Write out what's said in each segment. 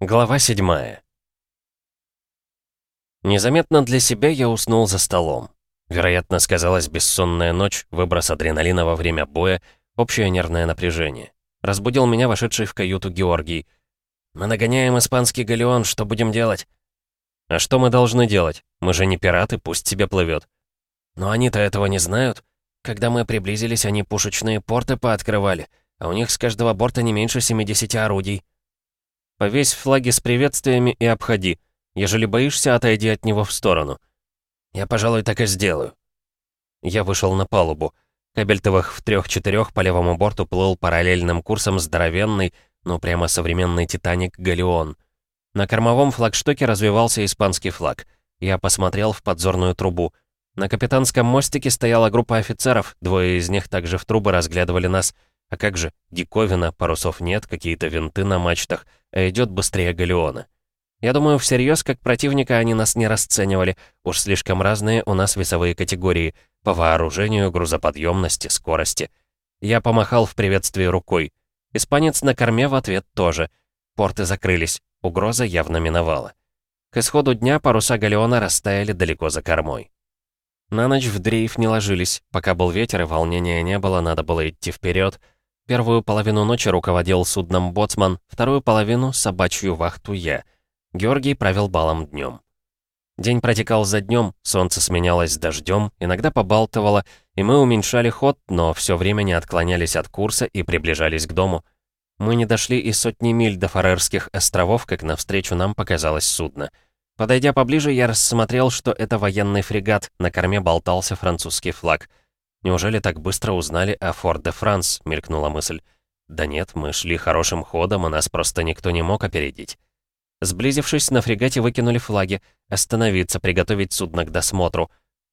Глава 7 Незаметно для себя я уснул за столом. Вероятно, сказалась бессонная ночь, выброс адреналина во время боя, общее нервное напряжение. Разбудил меня вошедший в каюту Георгий. «Мы нагоняем испанский галеон, что будем делать?» «А что мы должны делать? Мы же не пираты, пусть себе плывет». «Но они-то этого не знают. Когда мы приблизились, они пушечные порты пооткрывали, а у них с каждого борта не меньше 70 орудий». Повесь флаги с приветствиями и обходи. Ежели боишься, отойди от него в сторону. Я, пожалуй, так и сделаю. Я вышел на палубу. Кабельтовых в трех-четырех по левому борту плыл параллельным курсом здоровенный, но прямо современный «Титаник» «Галеон». На кормовом флагштоке развивался испанский флаг. Я посмотрел в подзорную трубу. На капитанском мостике стояла группа офицеров, двое из них также в трубы разглядывали нас — а как же, диковина, парусов нет, какие-то винты на мачтах, а идет быстрее галеона. Я думаю, всерьез, как противника они нас не расценивали, уж слишком разные у нас весовые категории, по вооружению, грузоподъемности, скорости. Я помахал в приветствии рукой. Испанец на корме в ответ тоже. Порты закрылись, угроза явно миновала. К исходу дня паруса галеона растаяли далеко за кормой. На ночь в дрейф не ложились, пока был ветер и волнения не было, надо было идти вперед, Первую половину ночи руководил судном боцман, вторую половину — собачью вахту я. Георгий правил балом днем. День протекал за днем, солнце сменялось дождем, иногда побалтывало, и мы уменьшали ход, но все время не отклонялись от курса и приближались к дому. Мы не дошли и сотни миль до Фарерских островов, как навстречу нам показалось судно. Подойдя поближе, я рассмотрел, что это военный фрегат, на корме болтался французский флаг — Неужели так быстро узнали о Форт-де-Франс, мелькнула мысль. Да нет, мы шли хорошим ходом, и нас просто никто не мог опередить. Сблизившись, на фрегате выкинули флаги, остановиться, приготовить судно к досмотру.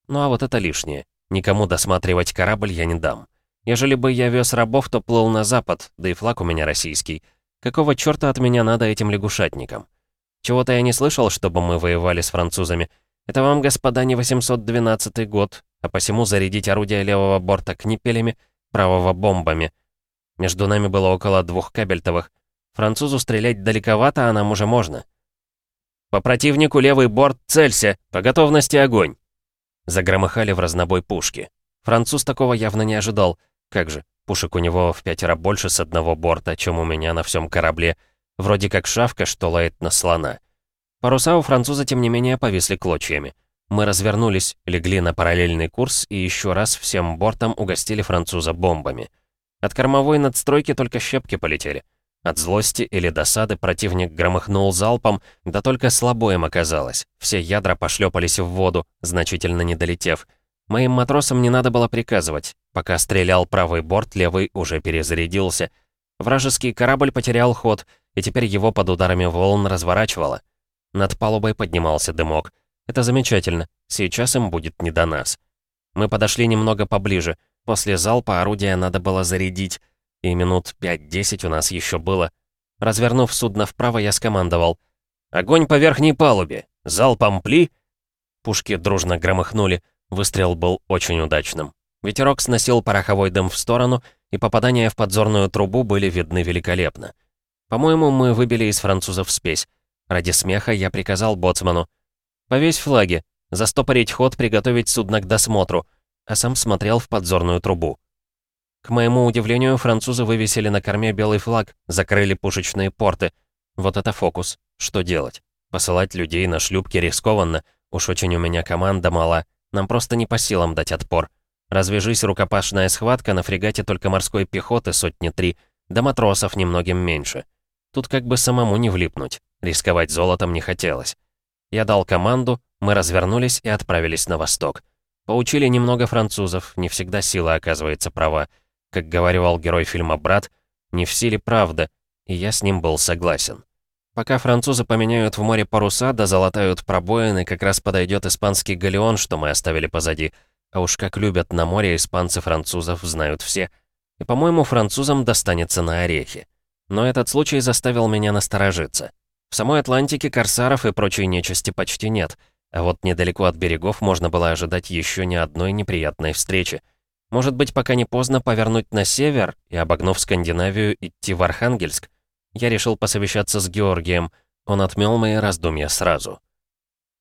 Ну а вот это лишнее. Никому досматривать корабль я не дам. Ежели бы я вез рабов, то плыл на запад, да и флаг у меня российский. Какого черта от меня надо этим лягушатникам? Чего-то я не слышал, чтобы мы воевали с французами. Это вам, господа, не 812 год, а посему зарядить орудие левого борта книпелями, правого бомбами. Между нами было около двух кабельтовых. Французу стрелять далековато, а нам уже можно. «По противнику левый борт, целься! По готовности огонь!» Загромыхали в разнобой пушки. Француз такого явно не ожидал. Как же, пушек у него в пятеро больше с одного борта, чем у меня на всем корабле. Вроде как шавка, что лает на слона. Паруса у француза, тем не менее, повисли клочьями. Мы развернулись, легли на параллельный курс и еще раз всем бортом угостили француза бомбами. От кормовой надстройки только щепки полетели. От злости или досады противник громыхнул залпом, да только слабо им оказалось. Все ядра пошлепались в воду, значительно не долетев. Моим матросам не надо было приказывать. Пока стрелял правый борт, левый уже перезарядился. Вражеский корабль потерял ход, и теперь его под ударами волн разворачивало. Над палубой поднимался дымок. Это замечательно. Сейчас им будет не до нас. Мы подошли немного поближе. После залпа орудия надо было зарядить. И минут 5-10 у нас еще было. Развернув судно вправо, я скомандовал. «Огонь по верхней палубе! Залпом пли!» Пушки дружно громыхнули. Выстрел был очень удачным. Ветерок сносил пороховой дым в сторону, и попадания в подзорную трубу были видны великолепно. По-моему, мы выбили из французов спесь. Ради смеха я приказал боцману. Повесь флаги, застопорить ход, приготовить судно к досмотру, а сам смотрел в подзорную трубу. К моему удивлению, французы вывесили на корме белый флаг, закрыли пушечные порты. Вот это фокус. Что делать? Посылать людей на шлюпки рискованно. Уж очень у меня команда мала. Нам просто не по силам дать отпор. Развяжись рукопашная схватка, на фрегате только морской пехоты сотни три, да матросов немногим меньше. Тут как бы самому не влипнуть. Рисковать золотом не хотелось. Я дал команду, мы развернулись и отправились на восток. Поучили немного французов, не всегда сила оказывается права. Как говорил герой фильма «Брат», не в силе правда, и я с ним был согласен. Пока французы поменяют в море паруса да залатают пробоины, как раз подойдет испанский галеон, что мы оставили позади. А уж как любят на море испанцы французов, знают все. И, по-моему, французам достанется на орехи. Но этот случай заставил меня насторожиться. В самой Атлантике корсаров и прочей нечисти почти нет, а вот недалеко от берегов можно было ожидать еще ни одной неприятной встречи. Может быть, пока не поздно повернуть на север и, обогнув Скандинавию, идти в Архангельск? Я решил посовещаться с Георгием. Он отмел мои раздумья сразу.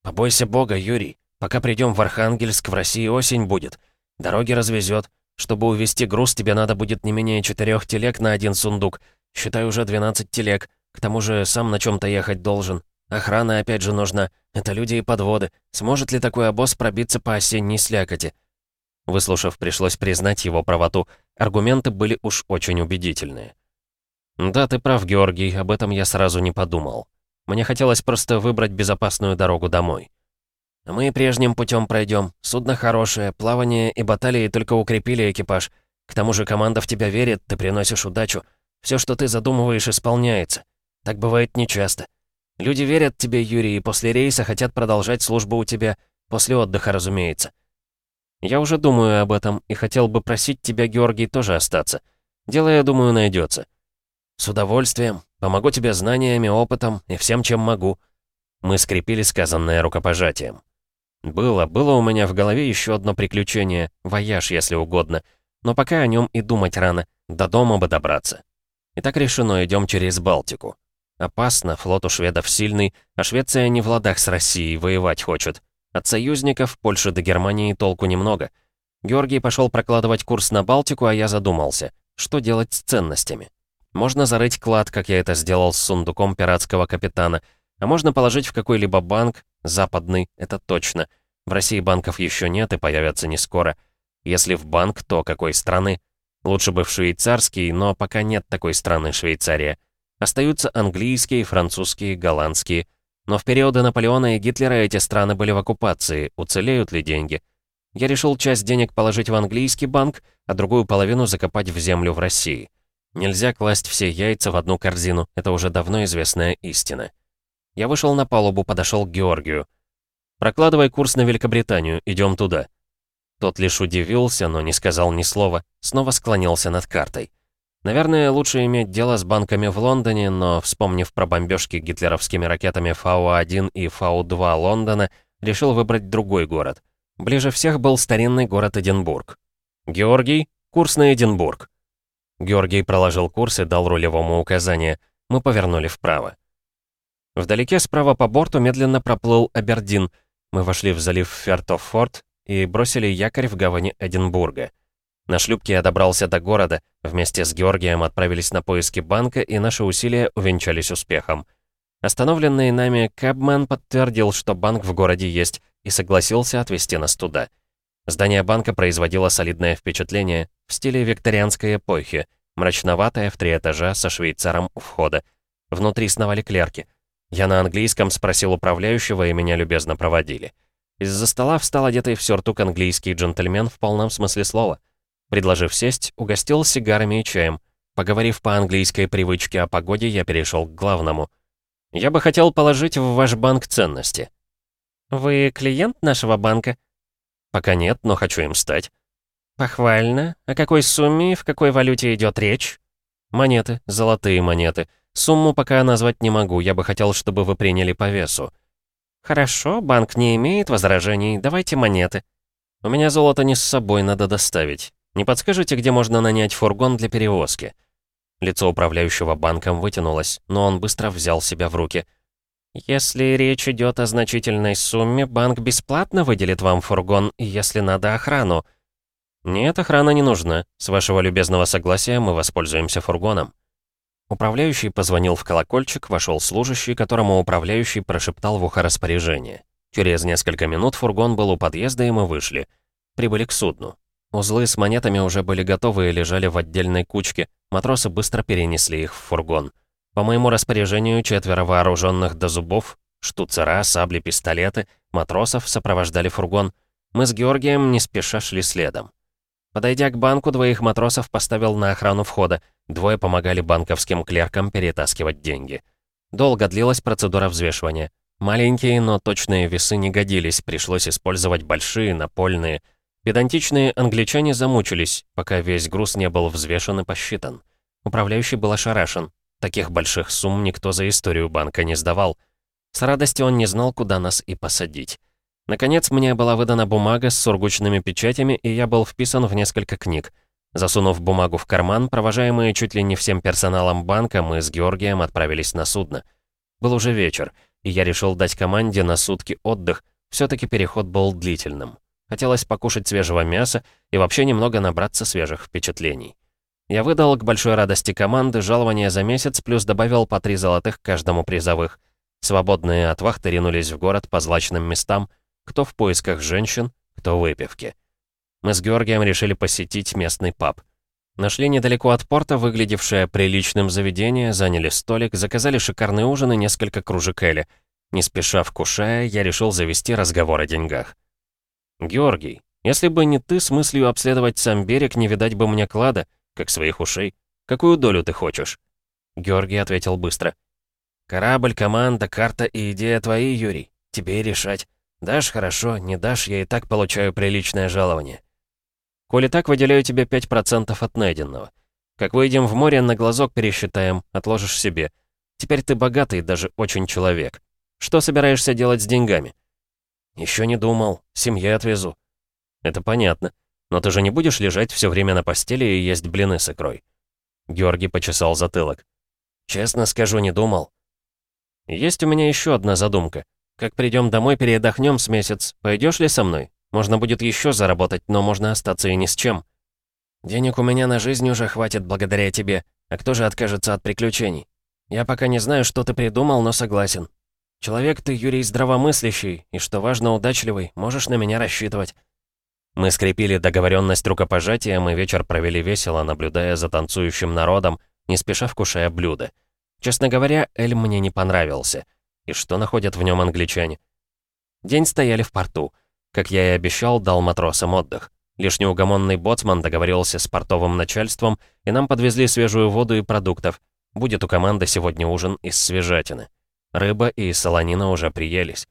«Побойся Бога, Юрий. Пока придем в Архангельск, в России осень будет. Дороги развезет. Чтобы увезти груз, тебе надо будет не менее четырех телег на один сундук. Считай, уже 12 телег. К тому же сам на чем то ехать должен. Охрана опять же нужна. Это люди и подводы. Сможет ли такой обоз пробиться по осенней слякоти?» Выслушав, пришлось признать его правоту. Аргументы были уж очень убедительные. «Да, ты прав, Георгий, об этом я сразу не подумал. Мне хотелось просто выбрать безопасную дорогу домой. Мы прежним путем пройдем. Судно хорошее, плавание и баталии только укрепили экипаж. К тому же команда в тебя верит, ты приносишь удачу. Все, что ты задумываешь, исполняется. Так бывает нечасто. Люди верят тебе, Юрий, и после рейса хотят продолжать службу у тебя. После отдыха, разумеется. Я уже думаю об этом и хотел бы просить тебя, Георгий, тоже остаться. Дело, я думаю, найдется. С удовольствием. Помогу тебе знаниями, опытом и всем, чем могу. Мы скрепили сказанное рукопожатием. Было, было у меня в голове еще одно приключение, вояж, если угодно. Но пока о нем и думать рано, до дома бы добраться. Итак, решено, идем через Балтику. Опасно, флот у шведов сильный, а Швеция не в ладах с Россией, воевать хочет. От союзников, Польши до Германии толку немного. Георгий пошел прокладывать курс на Балтику, а я задумался, что делать с ценностями. Можно зарыть клад, как я это сделал с сундуком пиратского капитана, а можно положить в какой-либо банк, западный, это точно. В России банков еще нет и появятся не скоро. Если в банк, то какой страны? Лучше бы в швейцарский, но пока нет такой страны Швейцария. Остаются английские, французские, голландские. Но в периоды Наполеона и Гитлера эти страны были в оккупации, уцелеют ли деньги? Я решил часть денег положить в английский банк, а другую половину закопать в землю в России. Нельзя класть все яйца в одну корзину, это уже давно известная истина. Я вышел на палубу, подошел к Георгию. «Прокладывай курс на Великобританию, идем туда». Тот лишь удивился, но не сказал ни слова, снова склонился над картой. Наверное, лучше иметь дело с банками в Лондоне, но, вспомнив про бомбежки гитлеровскими ракетами Фау-1 и Фау-2 Лондона, решил выбрать другой город. Ближе всех был старинный город Эдинбург. «Георгий, курс на Эдинбург». Георгий проложил курс и дал рулевому указание. Мы повернули вправо. Вдалеке справа по борту медленно проплыл Абердин. Мы вошли в залив Фертофорт и бросили якорь в гавани Эдинбурга. На шлюпке я добрался до города, вместе с Георгием отправились на поиски банка, и наши усилия увенчались успехом. Остановленный нами Кэбмен подтвердил, что банк в городе есть, и согласился отвезти нас туда. Здание банка производило солидное впечатление в стиле викторианской эпохи, мрачноватое в три этажа со швейцаром у входа. Внутри сновали клерки. Я на английском спросил управляющего, и меня любезно проводили. Из-за стола встал одетый в сюртук английский джентльмен в полном смысле слова — Предложив сесть, угостил сигарами и чаем. Поговорив по английской привычке о погоде, я перешел к главному. «Я бы хотел положить в ваш банк ценности». «Вы клиент нашего банка?» «Пока нет, но хочу им стать». «Похвально. О какой сумме и в какой валюте идет речь?» «Монеты, золотые монеты. Сумму пока назвать не могу, я бы хотел, чтобы вы приняли по весу». «Хорошо, банк не имеет возражений, давайте монеты». «У меня золото не с собой, надо доставить. Не подскажете, где можно нанять фургон для перевозки?» Лицо управляющего банком вытянулось, но он быстро взял себя в руки. «Если речь идет о значительной сумме, банк бесплатно выделит вам фургон, если надо охрану». «Нет, охрана не нужна. С вашего любезного согласия мы воспользуемся фургоном». Управляющий позвонил в колокольчик, вошел служащий, которому управляющий прошептал в ухо распоряжение. Через несколько минут фургон был у подъезда, и мы вышли. Прибыли к судну. Узлы с монетами уже были готовы и лежали в отдельной кучке. Матросы быстро перенесли их в фургон. По моему распоряжению, четверо вооруженных до зубов, штуцера, сабли, пистолеты, матросов сопровождали фургон. Мы с Георгием не спеша шли следом. Подойдя к банку, двоих матросов поставил на охрану входа. Двое помогали банковским клеркам перетаскивать деньги. Долго длилась процедура взвешивания. Маленькие, но точные весы не годились, пришлось использовать большие, напольные – Педантичные англичане замучились, пока весь груз не был взвешен и посчитан. Управляющий был ошарашен. Таких больших сумм никто за историю банка не сдавал. С радостью он не знал, куда нас и посадить. Наконец, мне была выдана бумага с сургучными печатями, и я был вписан в несколько книг. Засунув бумагу в карман, провожаемые чуть ли не всем персоналом банка, мы с Георгием отправились на судно. Был уже вечер, и я решил дать команде на сутки отдых, все таки переход был длительным. Хотелось покушать свежего мяса и вообще немного набраться свежих впечатлений. Я выдал к большой радости команды жалование за месяц, плюс добавил по три золотых каждому призовых. Свободные от вахты ринулись в город по злачным местам, кто в поисках женщин, кто выпивки. Мы с Георгием решили посетить местный паб. Нашли недалеко от порта, выглядевшее приличным заведение, заняли столик, заказали шикарный ужин и несколько кружек Эли. Не спеша вкушая, я решил завести разговор о деньгах. «Георгий, если бы не ты с мыслью обследовать сам берег, не видать бы мне клада, как своих ушей. Какую долю ты хочешь?» Георгий ответил быстро. «Корабль, команда, карта и идея твои, Юрий. Тебе решать. Дашь — хорошо, не дашь — я и так получаю приличное жалование. Коли так, выделяю тебе 5% от найденного. Как выйдем в море, на глазок пересчитаем, отложишь себе. Теперь ты богатый, даже очень человек. Что собираешься делать с деньгами?» Еще не думал. Семье отвезу». «Это понятно. Но ты же не будешь лежать все время на постели и есть блины с икрой?» Георгий почесал затылок. «Честно скажу, не думал. Есть у меня еще одна задумка. Как придем домой, передохнем с месяц. Пойдешь ли со мной? Можно будет еще заработать, но можно остаться и ни с чем. Денег у меня на жизнь уже хватит благодаря тебе. А кто же откажется от приключений? Я пока не знаю, что ты придумал, но согласен. Человек ты, Юрий, здравомыслящий, и, что важно, удачливый, можешь на меня рассчитывать. Мы скрепили договоренность рукопожатием и вечер провели весело, наблюдая за танцующим народом, не спеша вкушая блюда. Честно говоря, Эль мне не понравился. И что находят в нем англичане? День стояли в порту. Как я и обещал, дал матросам отдых. Лишь неугомонный боцман договорился с портовым начальством, и нам подвезли свежую воду и продуктов. Будет у команды сегодня ужин из свежатины. Рыба и солонина уже приелись.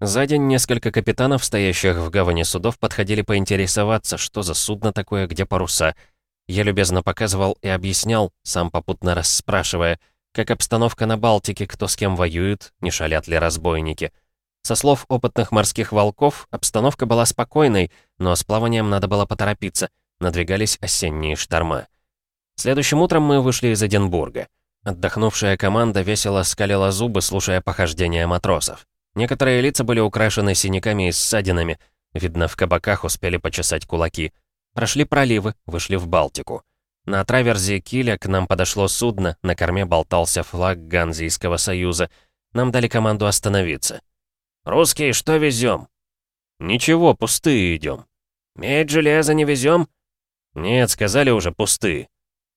За день несколько капитанов, стоящих в гавани судов, подходили поинтересоваться, что за судно такое, где паруса. Я любезно показывал и объяснял, сам попутно расспрашивая, как обстановка на Балтике, кто с кем воюет, не шалят ли разбойники. Со слов опытных морских волков, обстановка была спокойной, но с плаванием надо было поторопиться, надвигались осенние шторма. Следующим утром мы вышли из Эдинбурга. Отдохнувшая команда весело скалила зубы, слушая похождения матросов. Некоторые лица были украшены синяками и ссадинами. Видно, в кабаках успели почесать кулаки. Прошли проливы, вышли в Балтику. На траверзе Киля к нам подошло судно, на корме болтался флаг Ганзийского союза. Нам дали команду остановиться. «Русские, что везем?» «Ничего, пустые идем». «Медь, железо не везем?» «Нет, сказали уже, пустые».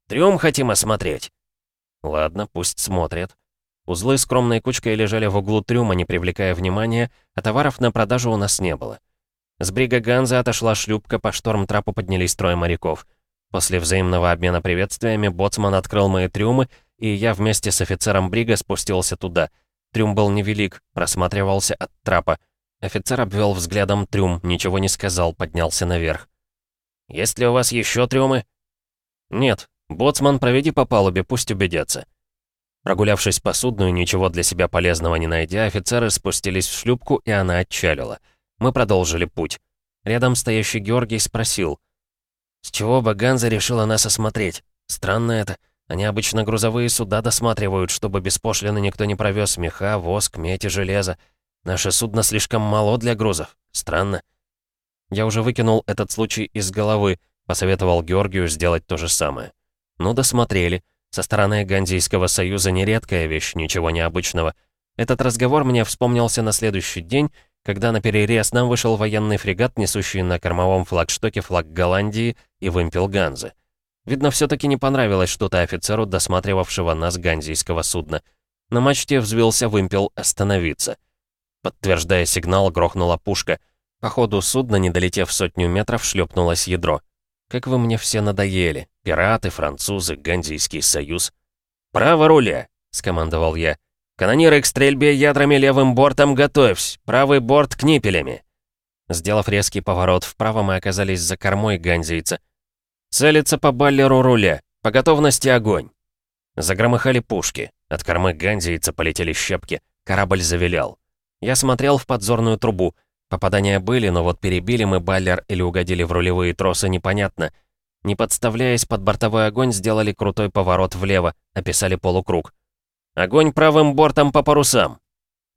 «Трюм хотим осмотреть». «Ладно, пусть смотрят». Узлы скромной кучкой лежали в углу трюма, не привлекая внимания, а товаров на продажу у нас не было. С брига Ганза отошла шлюпка, по шторм-трапу поднялись трое моряков. После взаимного обмена приветствиями боцман открыл мои трюмы, и я вместе с офицером брига спустился туда. Трюм был невелик, просматривался от трапа. Офицер обвел взглядом трюм, ничего не сказал, поднялся наверх. «Есть ли у вас еще трюмы?» «Нет. Боцман, проведи по палубе, пусть убедятся». Прогулявшись по судну и ничего для себя полезного не найдя, офицеры спустились в шлюпку, и она отчалила. Мы продолжили путь. Рядом стоящий Георгий спросил. «С чего бы Ганза решила нас осмотреть? Странно это. Они обычно грузовые суда досматривают, чтобы без никто не провез меха, воск, медь и железо. Наше судно слишком мало для грузов. Странно». Я уже выкинул этот случай из головы, посоветовал Георгию сделать то же самое. Ну, досмотрели. Со стороны Гандийского союза нередкая вещь, ничего необычного. Этот разговор мне вспомнился на следующий день, когда на перерез нам вышел военный фрегат, несущий на кормовом флагштоке флаг Голландии и вымпел Ганзы. Видно, все таки не понравилось что-то офицеру, досматривавшего нас ганзийского судна. На мачте взвился вымпел «Остановиться». Подтверждая сигнал, грохнула пушка. По ходу судна, не долетев сотню метров, шлепнулось ядро. Как вы мне все надоели. Пираты, французы, Гандийский союз. «Право руля!» — скомандовал я. «Канониры к стрельбе ядрами левым бортом готовься! Правый борт книпелями!» Сделав резкий поворот вправо, мы оказались за кормой гандийца. «Целиться по баллеру руля! По готовности огонь!» Загромыхали пушки. От кормы гандийца полетели щепки. Корабль завилял. Я смотрел в подзорную трубу — Попадания были, но вот перебили мы баллер или угодили в рулевые тросы, непонятно. Не подставляясь под бортовой огонь, сделали крутой поворот влево, описали полукруг. «Огонь правым бортом по парусам!»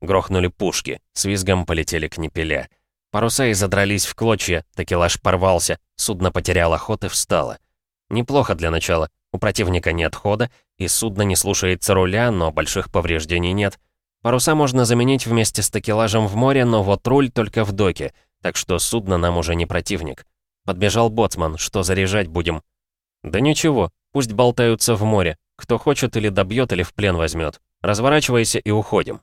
Грохнули пушки, с визгом полетели к непеля. Паруса и задрались в клочья, такелаж порвался, судно потеряло ход и встало. Неплохо для начала. У противника нет хода, и судно не слушается руля, но больших повреждений нет. Паруса можно заменить вместе с такелажем в море, но вот руль только в доке, так что судно нам уже не противник. Подбежал боцман, что заряжать будем? Да ничего, пусть болтаются в море. Кто хочет или добьет, или в плен возьмет. Разворачивайся и уходим.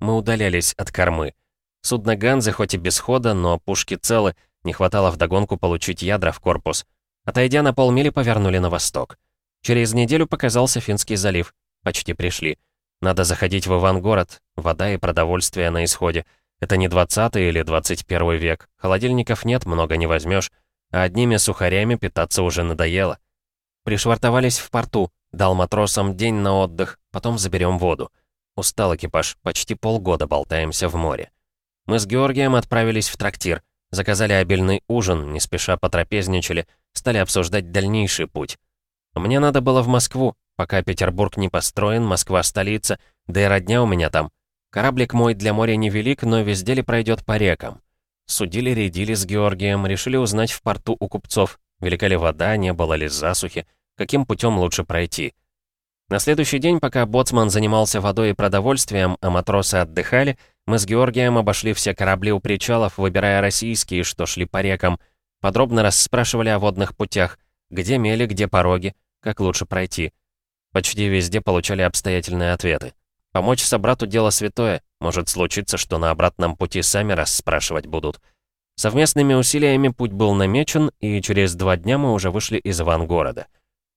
Мы удалялись от кормы. Судно Ганзы хоть и без хода, но пушки целы, не хватало вдогонку получить ядра в корпус. Отойдя на полмили, повернули на восток. Через неделю показался Финский залив. Почти пришли. Надо заходить в Ивангород. Вода и продовольствие на исходе. Это не 20 или 21 век. Холодильников нет, много не возьмешь. А одними сухарями питаться уже надоело. Пришвартовались в порту. Дал матросам день на отдых, потом заберем воду. Устал экипаж, почти полгода болтаемся в море. Мы с Георгием отправились в трактир. Заказали обильный ужин, не спеша потрапезничали, стали обсуждать дальнейший путь. Мне надо было в Москву, пока Петербург не построен, Москва столица, да и родня у меня там. Кораблик мой для моря невелик, но везде ли пройдет по рекам. Судили, рядили с Георгием, решили узнать в порту у купцов, велика ли вода, не было ли засухи, каким путем лучше пройти. На следующий день, пока боцман занимался водой и продовольствием, а матросы отдыхали, мы с Георгием обошли все корабли у причалов, выбирая российские, что шли по рекам. Подробно расспрашивали о водных путях, где мели, где пороги, как лучше пройти. Почти везде получали обстоятельные ответы. Помочь собрату дело святое. Может случиться, что на обратном пути сами расспрашивать будут. Совместными усилиями путь был намечен, и через два дня мы уже вышли из Ивангорода.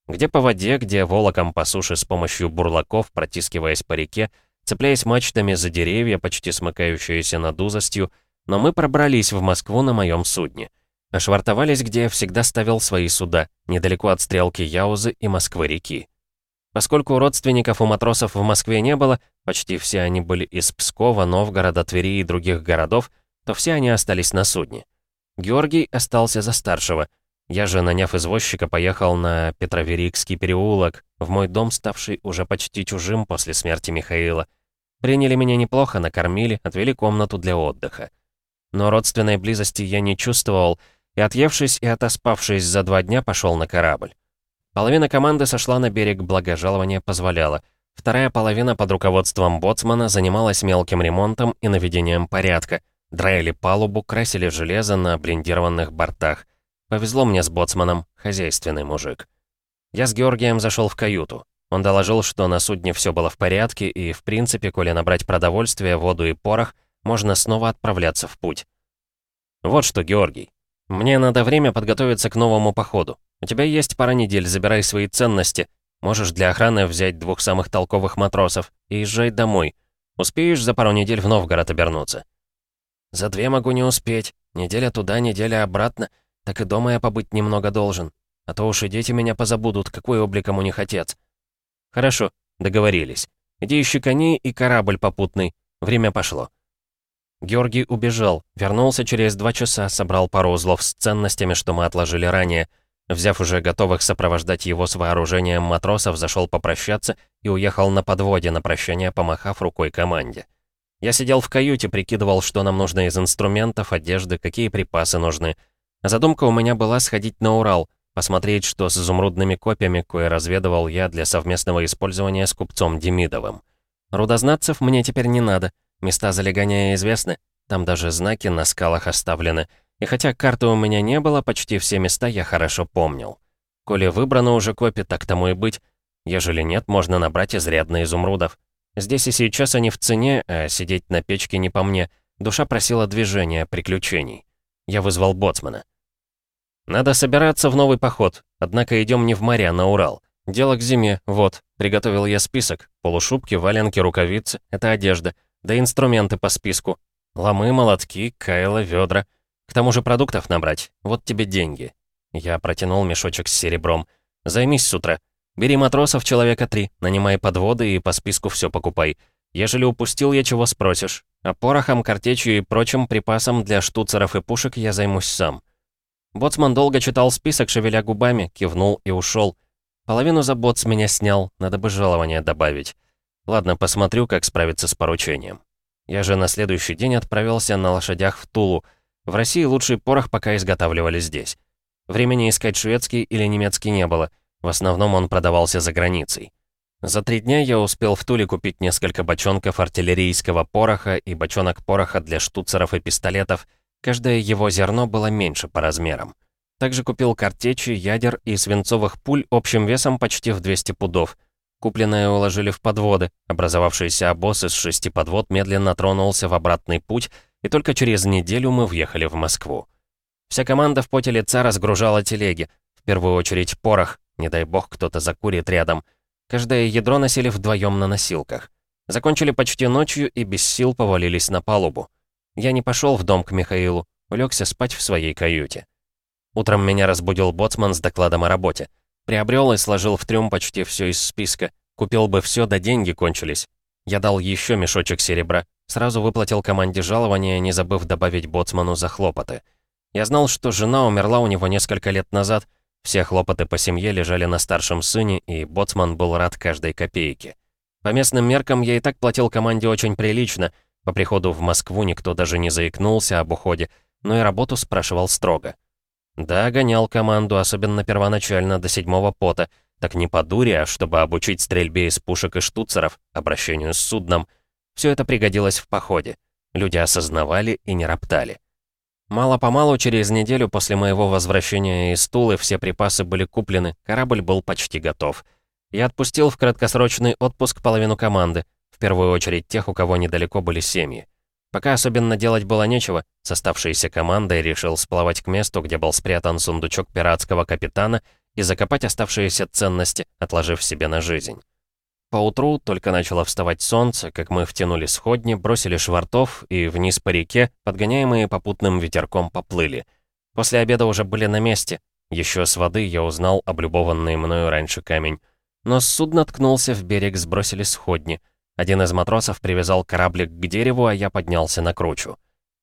Где по воде, где волоком по суше с помощью бурлаков, протискиваясь по реке, цепляясь мачтами за деревья, почти смыкающиеся над узостью, но мы пробрались в Москву на моем судне. Ошвартовались, где я всегда ставил свои суда, недалеко от стрелки Яузы и Москвы-реки. Поскольку родственников у матросов в Москве не было, почти все они были из Пскова, Новгорода, Твери и других городов, то все они остались на судне. Георгий остался за старшего. Я же, наняв извозчика, поехал на Петроверикский переулок, в мой дом, ставший уже почти чужим после смерти Михаила. Приняли меня неплохо, накормили, отвели комнату для отдыха. Но родственной близости я не чувствовал, и, отъевшись и отоспавшись за два дня, пошел на корабль. Половина команды сошла на берег, благо жалование позволяло. Вторая половина под руководством боцмана занималась мелким ремонтом и наведением порядка. Драили палубу, красили железо на блиндированных бортах. Повезло мне с боцманом, хозяйственный мужик. Я с Георгием зашел в каюту. Он доложил, что на судне все было в порядке, и, в принципе, коли набрать продовольствие, воду и порох, можно снова отправляться в путь. «Вот что, Георгий, мне надо время подготовиться к новому походу. У тебя есть пара недель, забирай свои ценности. Можешь для охраны взять двух самых толковых матросов и езжай домой. Успеешь за пару недель в Новгород обернуться?» «За две могу не успеть. Неделя туда, неделя обратно. Так и дома я побыть немного должен. А то уж и дети меня позабудут, какой обликом у них отец». «Хорошо, договорились. Иди ищи коней и корабль попутный. Время пошло». Георгий убежал, вернулся через два часа, собрал пару узлов с ценностями, что мы отложили ранее. Взяв уже готовых сопровождать его с вооружением матросов, зашел попрощаться и уехал на подводе на прощание, помахав рукой команде. Я сидел в каюте, прикидывал, что нам нужно из инструментов, одежды, какие припасы нужны. Задумка у меня была сходить на Урал, посмотреть, что с изумрудными копьями, кое разведывал я для совместного использования с купцом Демидовым. Рудознатцев мне теперь не надо, Места залегания известны, там даже знаки на скалах оставлены. И хотя карты у меня не было, почти все места я хорошо помнил. Коли выбрано уже копи, так тому и быть. Ежели нет, можно набрать изрядно изумрудов. Здесь и сейчас они в цене, а сидеть на печке не по мне. Душа просила движения, приключений. Я вызвал боцмана. «Надо собираться в новый поход, однако идем не в моря, а на Урал. Дело к зиме, вот. Приготовил я список. Полушубки, валенки, рукавицы — это одежда. Да инструменты по списку. Ломы, молотки, кайло, ведра. К тому же продуктов набрать. Вот тебе деньги. Я протянул мешочек с серебром. Займись с утра. Бери матросов человека три, нанимай подводы и по списку все покупай. Ежели упустил я чего спросишь. А порохом, картечью и прочим припасом для штуцеров и пушек я займусь сам. Боцман долго читал список, шевеля губами, кивнул и ушел. Половину за боц меня снял, надо бы жалование добавить. Ладно, посмотрю, как справиться с поручением. Я же на следующий день отправился на лошадях в Тулу. В России лучший порох пока изготавливали здесь. Времени искать шведский или немецкий не было. В основном он продавался за границей. За три дня я успел в Туле купить несколько бочонков артиллерийского пороха и бочонок пороха для штуцеров и пистолетов. Каждое его зерно было меньше по размерам. Также купил картечи, ядер и свинцовых пуль общим весом почти в 200 пудов. Купленное уложили в подводы. Образовавшийся обоз из шести подвод медленно тронулся в обратный путь, и только через неделю мы въехали в Москву. Вся команда в поте лица разгружала телеги. В первую очередь порох, не дай бог кто-то закурит рядом — Каждое ядро носили вдвоем на носилках. Закончили почти ночью и без сил повалились на палубу. Я не пошел в дом к Михаилу, улегся спать в своей каюте. Утром меня разбудил боцман с докладом о работе. Приобрел и сложил в трюм почти все из списка. Купил бы все, да деньги кончились. Я дал еще мешочек серебра. Сразу выплатил команде жалования, не забыв добавить боцману за хлопоты. Я знал, что жена умерла у него несколько лет назад — все хлопоты по семье лежали на старшем сыне, и боцман был рад каждой копейке. По местным меркам я и так платил команде очень прилично. По приходу в Москву никто даже не заикнулся об уходе, но и работу спрашивал строго. Да, гонял команду, особенно первоначально, до седьмого пота, так не по дуре, а чтобы обучить стрельбе из пушек и штуцеров, обращению с судном. Все это пригодилось в походе. Люди осознавали и не роптали. Мало-помалу, через неделю после моего возвращения из Тулы, все припасы были куплены, корабль был почти готов. Я отпустил в краткосрочный отпуск половину команды, в первую очередь тех, у кого недалеко были семьи. Пока особенно делать было нечего, с оставшейся командой решил сплавать к месту, где был спрятан сундучок пиратского капитана, и закопать оставшиеся ценности, отложив себе на жизнь. Поутру только начало вставать солнце, как мы втянули сходни, бросили швартов и вниз по реке, подгоняемые попутным ветерком, поплыли. После обеда уже были на месте. Еще с воды я узнал облюбованный мною раньше камень. Но судно ткнулся в берег, сбросили сходни. Один из матросов привязал кораблик к дереву, а я поднялся на кручу.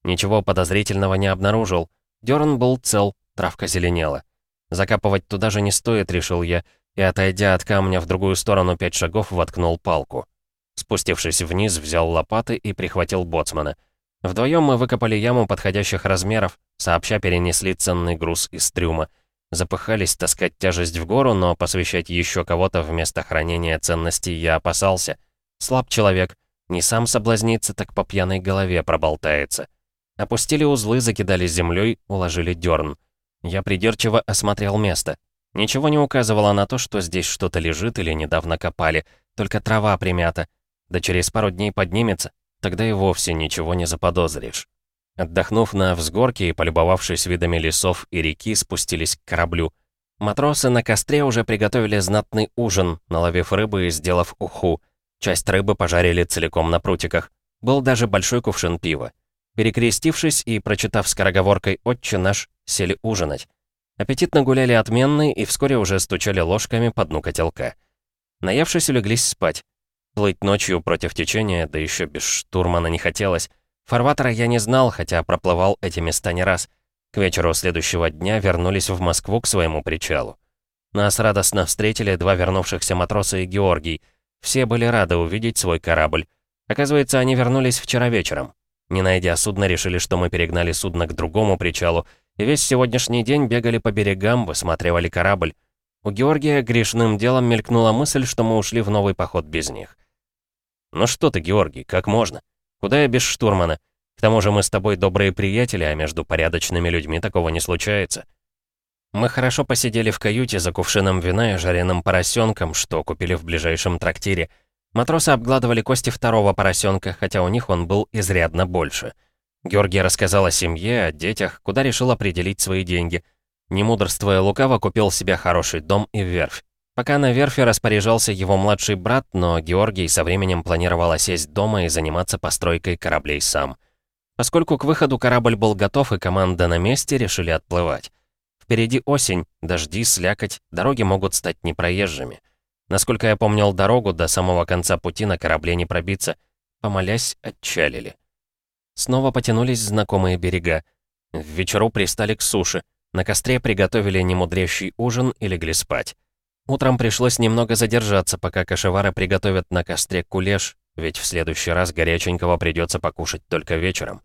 Ничего подозрительного не обнаружил. Дерн был цел, травка зеленела. Закапывать туда же не стоит, решил я, и, отойдя от камня в другую сторону пять шагов, воткнул палку. Спустившись вниз, взял лопаты и прихватил боцмана. Вдвоем мы выкопали яму подходящих размеров, сообща перенесли ценный груз из трюма. Запыхались таскать тяжесть в гору, но посвящать еще кого-то в место хранения ценностей я опасался. Слаб человек, не сам соблазнится, так по пьяной голове проболтается. Опустили узлы, закидали землей, уложили дерн. Я придирчиво осмотрел место. Ничего не указывало на то, что здесь что-то лежит или недавно копали, только трава примята. Да через пару дней поднимется, тогда и вовсе ничего не заподозришь. Отдохнув на взгорке и полюбовавшись видами лесов и реки, спустились к кораблю. Матросы на костре уже приготовили знатный ужин, наловив рыбы и сделав уху. Часть рыбы пожарили целиком на прутиках. Был даже большой кувшин пива. Перекрестившись и прочитав скороговоркой «Отче наш», сели ужинать. Аппетитно гуляли отменные и вскоре уже стучали ложками по дну котелка. Наевшись, улеглись спать. Плыть ночью против течения, да еще без штурмана не хотелось. Фарватера я не знал, хотя проплывал эти места не раз. К вечеру следующего дня вернулись в Москву к своему причалу. Нас радостно встретили два вернувшихся матроса и Георгий. Все были рады увидеть свой корабль. Оказывается, они вернулись вчера вечером. Не найдя судна, решили, что мы перегнали судно к другому причалу и весь сегодняшний день бегали по берегам, высматривали корабль. У Георгия грешным делом мелькнула мысль, что мы ушли в новый поход без них. «Ну что ты, Георгий, как можно? Куда я без штурмана? К тому же мы с тобой добрые приятели, а между порядочными людьми такого не случается». Мы хорошо посидели в каюте за кувшином вина и жареным поросенком, что купили в ближайшем трактире. Матросы обгладывали кости второго поросенка, хотя у них он был изрядно больше — Георгий рассказал о семье, о детях, куда решил определить свои деньги. Не мудрствуя лукаво, купил себе хороший дом и верфь. Пока на верфи распоряжался его младший брат, но Георгий со временем планировал осесть дома и заниматься постройкой кораблей сам. Поскольку к выходу корабль был готов и команда на месте, решили отплывать. Впереди осень, дожди, слякоть, дороги могут стать непроезжими. Насколько я помнил дорогу, до самого конца пути на корабле не пробиться. Помолясь, отчалили. Снова потянулись знакомые берега. В вечеру пристали к суше. На костре приготовили немудрящий ужин и легли спать. Утром пришлось немного задержаться, пока кашевары приготовят на костре кулеш, ведь в следующий раз горяченького придется покушать только вечером.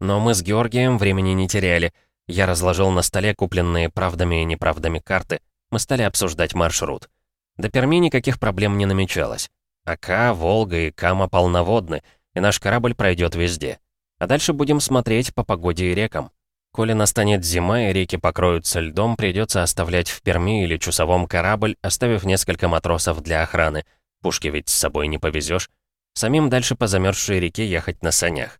Но мы с Георгием времени не теряли. Я разложил на столе купленные правдами и неправдами карты. Мы стали обсуждать маршрут. До Перми никаких проблем не намечалось. Ака, Волга и Кама полноводны, и наш корабль пройдет везде. А дальше будем смотреть по погоде и рекам. Коли настанет зима и реки покроются льдом, придется оставлять в Перми или Чусовом корабль, оставив несколько матросов для охраны. Пушки ведь с собой не повезешь. Самим дальше по замерзшей реке ехать на санях.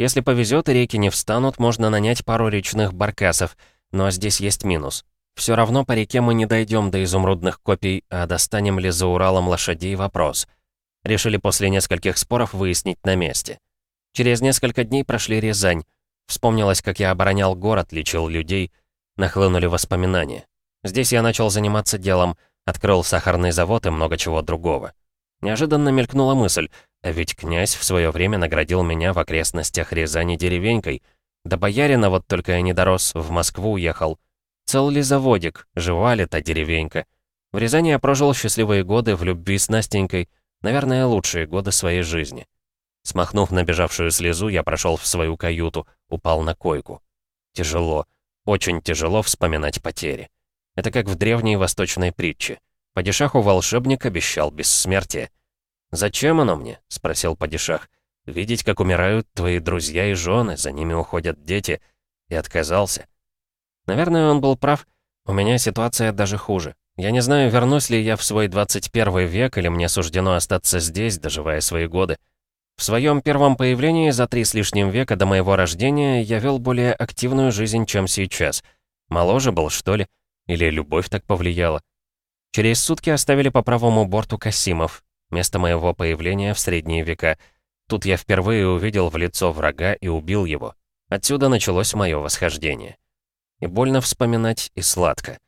Если повезет и реки не встанут, можно нанять пару речных баркасов, но здесь есть минус. Все равно по реке мы не дойдем до изумрудных копий, а достанем ли за Уралом лошадей — вопрос. Решили после нескольких споров выяснить на месте. Через несколько дней прошли Рязань, Вспомнилось, как я оборонял город, лечил людей. Нахлынули воспоминания. Здесь я начал заниматься делом, открыл сахарный завод и много чего другого. Неожиданно мелькнула мысль, а ведь князь в свое время наградил меня в окрестностях Рязани деревенькой. До боярина вот только я не дорос, в Москву уехал. Цел ли заводик, жива ли та деревенька? В Рязани я прожил счастливые годы в любви с Настенькой, наверное, лучшие годы своей жизни. Смахнув набежавшую слезу, я прошел в свою каюту, упал на койку. Тяжело, очень тяжело вспоминать потери. Это как в древней восточной притче. Падишаху-волшебник обещал бессмертие. «Зачем оно мне?» — спросил Падишах. «Видеть, как умирают твои друзья и жены, за ними уходят дети». И отказался. Наверное, он был прав. У меня ситуация даже хуже. Я не знаю, вернусь ли я в свой 21 век, или мне суждено остаться здесь, доживая свои годы. В своем первом появлении за три с лишним века до моего рождения я вел более активную жизнь, чем сейчас. Моложе был, что ли? Или любовь так повлияла? Через сутки оставили по правому борту Касимов, место моего появления в средние века. Тут я впервые увидел в лицо врага и убил его. Отсюда началось мое восхождение. И больно вспоминать, и сладко.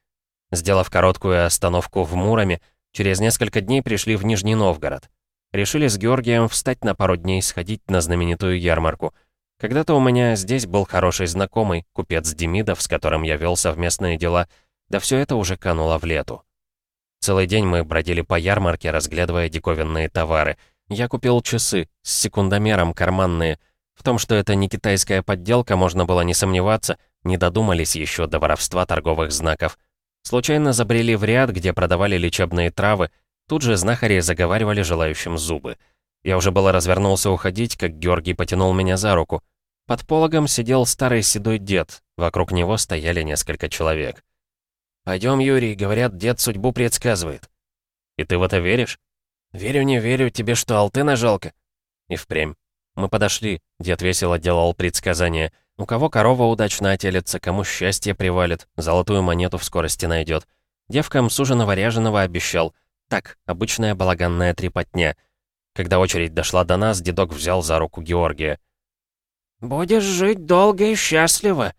Сделав короткую остановку в Муроме, через несколько дней пришли в Нижний Новгород. Решили с Георгием встать на пару дней, сходить на знаменитую ярмарку. Когда-то у меня здесь был хороший знакомый, купец Демидов, с которым я вел совместные дела, да все это уже кануло в лету. Целый день мы бродили по ярмарке, разглядывая диковинные товары. Я купил часы с секундомером карманные. В том, что это не китайская подделка, можно было не сомневаться, не додумались еще до воровства торговых знаков. Случайно забрели в ряд, где продавали лечебные травы, Тут же знахари заговаривали желающим зубы. Я уже было развернулся уходить, как Георгий потянул меня за руку. Под пологом сидел старый седой дед, вокруг него стояли несколько человек. «Пойдем, Юрий, говорят, дед судьбу предсказывает». «И ты в это веришь?» «Верю, не верю, тебе что, Алтына жалко?» И впрямь. Мы подошли, дед весело делал предсказания. У кого корова удачно отелится, кому счастье привалит, золотую монету в скорости найдет. Девкам суженого ряженого обещал. Так, обычная балаганная трепотня. Когда очередь дошла до нас, дедок взял за руку Георгия. «Будешь жить долго и счастливо!»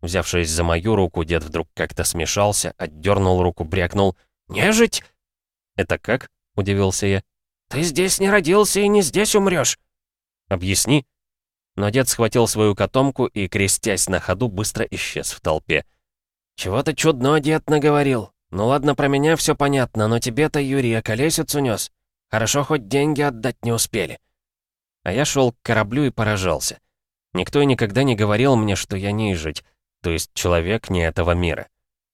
Взявшись за мою руку, дед вдруг как-то смешался, отдернул руку, брякнул. «Нежить!» «Это как?» — удивился я. «Ты здесь не родился и не здесь умрешь. «Объясни». Но дед схватил свою котомку и, крестясь на ходу, быстро исчез в толпе. «Чего-то чудно дед наговорил. «Ну ладно, про меня все понятно, но тебе-то, Юрий, околесицу нес. Хорошо, хоть деньги отдать не успели». А я шел к кораблю и поражался. Никто и никогда не говорил мне, что я нежить, то есть человек не этого мира.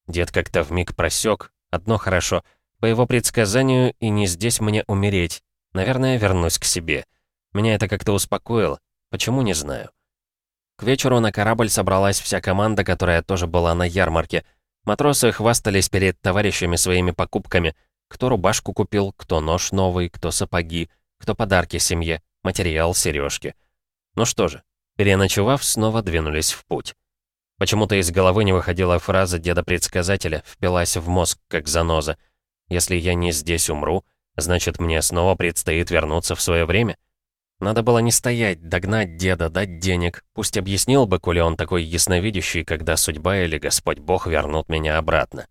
Дед как-то вмиг просек, одно хорошо, по его предсказанию и не здесь мне умереть. Наверное, вернусь к себе. Меня это как-то успокоило. Почему, не знаю. К вечеру на корабль собралась вся команда, которая тоже была на ярмарке — Матросы хвастались перед товарищами своими покупками. Кто рубашку купил, кто нож новый, кто сапоги, кто подарки семье, материал, сережки. Ну что же, переночевав, снова двинулись в путь. Почему-то из головы не выходила фраза деда-предсказателя, впилась в мозг, как заноза. «Если я не здесь умру, значит, мне снова предстоит вернуться в свое время?» Надо было не стоять, догнать деда, дать денег. Пусть объяснил бы, коли он такой ясновидящий, когда судьба или Господь Бог вернут меня обратно.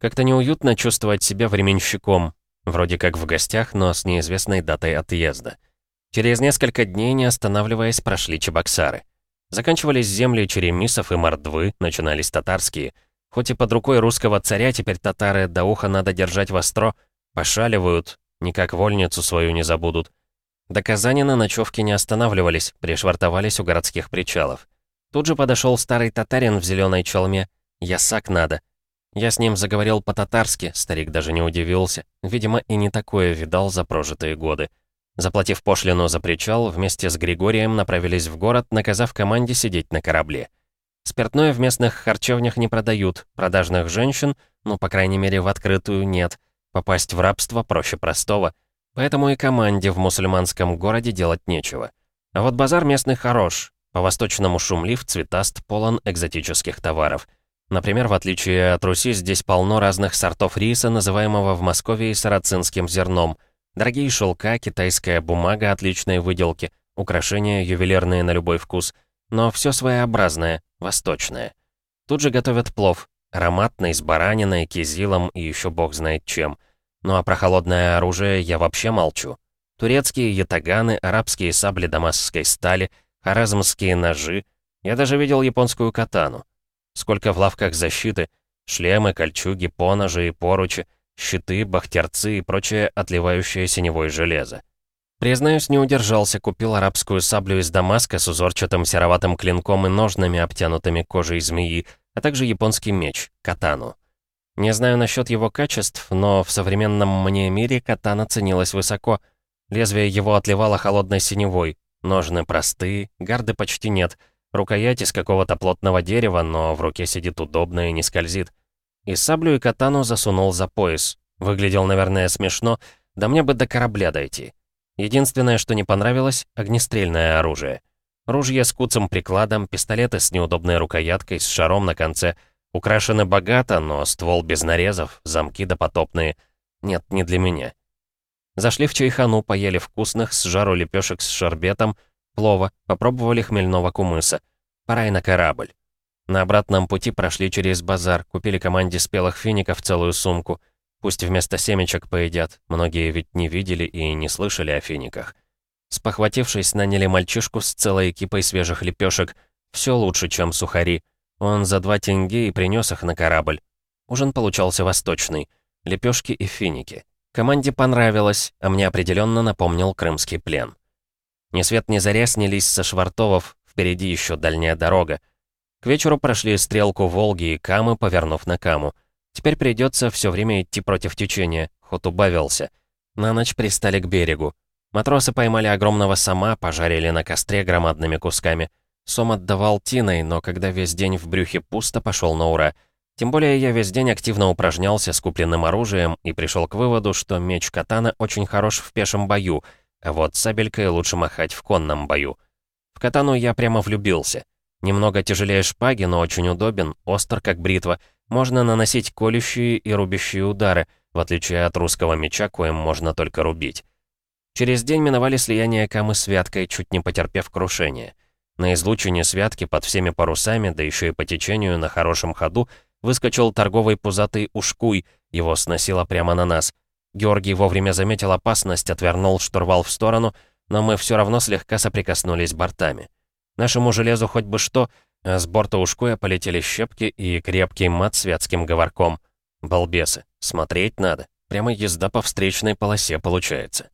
Как-то неуютно чувствовать себя временщиком. Вроде как в гостях, но с неизвестной датой отъезда. Через несколько дней, не останавливаясь, прошли чебоксары. Заканчивались земли черемисов и мордвы, начинались татарские. Хоть и под рукой русского царя теперь татары до уха надо держать востро, пошаливают, никак вольницу свою не забудут. До Казани на ночевке не останавливались, пришвартовались у городских причалов. Тут же подошел старый татарин в зеленой челме. «Ясак надо». Я с ним заговорил по-татарски, старик даже не удивился. Видимо, и не такое видал за прожитые годы. Заплатив пошлину за причал, вместе с Григорием направились в город, наказав команде сидеть на корабле. Спиртное в местных харчевнях не продают, продажных женщин, ну, по крайней мере, в открытую нет. Попасть в рабство проще простого. Поэтому и команде в мусульманском городе делать нечего. А вот базар местный хорош. По-восточному шумлив, цветаст, полон экзотических товаров. Например, в отличие от Руси, здесь полно разных сортов риса, называемого в Москве сарацинским зерном. Дорогие шелка, китайская бумага отличной выделки, украшения ювелирные на любой вкус. Но все своеобразное, восточное. Тут же готовят плов, ароматный, с бараниной, кизилом и еще бог знает чем. Ну а про холодное оружие я вообще молчу. Турецкие ятаганы, арабские сабли дамасской стали, харазмские ножи. Я даже видел японскую катану. Сколько в лавках защиты, шлемы, кольчуги, поножи и поручи, щиты, бахтерцы и прочее отливающее синевой железо. Признаюсь, не удержался, купил арабскую саблю из Дамаска с узорчатым сероватым клинком и ножными, обтянутыми кожей змеи, а также японский меч, катану. Не знаю насчет его качеств, но в современном мне мире катана ценилась высоко. Лезвие его отливало холодной синевой, ножны простые, гарды почти нет, рукоять из какого-то плотного дерева, но в руке сидит удобно и не скользит. И саблю и катану засунул за пояс. Выглядел, наверное, смешно, да мне бы до корабля дойти. Единственное, что не понравилось — огнестрельное оружие. Ружья с куцым прикладом, пистолеты с неудобной рукояткой, с шаром на конце. Украшены богато, но ствол без нарезов, замки допотопные. Нет, не для меня. Зашли в чайхану, поели вкусных, с жару лепешек с шарбетом, плова, попробовали хмельного кумыса. Пора и на корабль. На обратном пути прошли через базар, купили команде спелых фиников целую сумку — Пусть вместо семечек поедят, многие ведь не видели и не слышали о финиках. Спохватившись, наняли мальчишку с целой экипой свежих лепешек. Все лучше, чем сухари. Он за два тенге и принес их на корабль. Ужин получался восточный. Лепешки и финики. Команде понравилось, а мне определенно напомнил крымский плен. Ни свет ни заря снялись со швартовов, впереди еще дальняя дорога. К вечеру прошли стрелку Волги и Камы, повернув на Каму. Теперь придется все время идти против течения, ход убавился. На ночь пристали к берегу. Матросы поймали огромного сома, пожарили на костре громадными кусками. Сом отдавал тиной, но когда весь день в брюхе пусто, пошел на ура. Тем более я весь день активно упражнялся с купленным оружием и пришел к выводу, что меч катана очень хорош в пешем бою, а вот сабелькой лучше махать в конном бою. В катану я прямо влюбился. Немного тяжелее шпаги, но очень удобен, остр как бритва, можно наносить колющие и рубящие удары, в отличие от русского меча, коим можно только рубить. Через день миновали слияние камы с Вяткой, чуть не потерпев крушение. На излучине Святки под всеми парусами, да еще и по течению на хорошем ходу, выскочил торговый пузатый ушкуй, его сносило прямо на нас. Георгий вовремя заметил опасность, отвернул штурвал в сторону, но мы все равно слегка соприкоснулись бортами. Нашему железу хоть бы что, а с борта ушкуя полетели щепки и крепкий мат с вятским говорком. Балбесы, смотреть надо. Прямо езда по встречной полосе получается.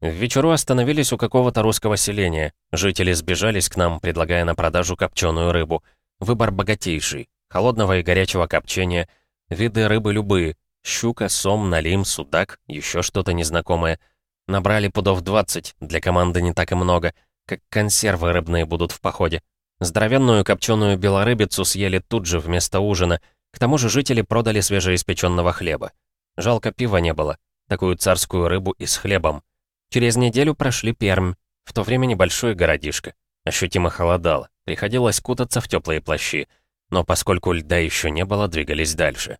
В вечеру остановились у какого-то русского селения. Жители сбежались к нам, предлагая на продажу копченую рыбу. Выбор богатейший. Холодного и горячего копчения. Виды рыбы любые. Щука, сом, налим, судак, еще что-то незнакомое. Набрали пудов 20, для команды не так и много. Как консервы рыбные будут в походе. Здоровенную копченую белорыбицу съели тут же вместо ужина. К тому же жители продали свежеиспеченного хлеба. Жалко пива не было. Такую царскую рыбу и с хлебом. Через неделю прошли Пермь. В то время небольшое городишко. Ощутимо холодало. Приходилось кутаться в теплые плащи. Но поскольку льда еще не было, двигались дальше.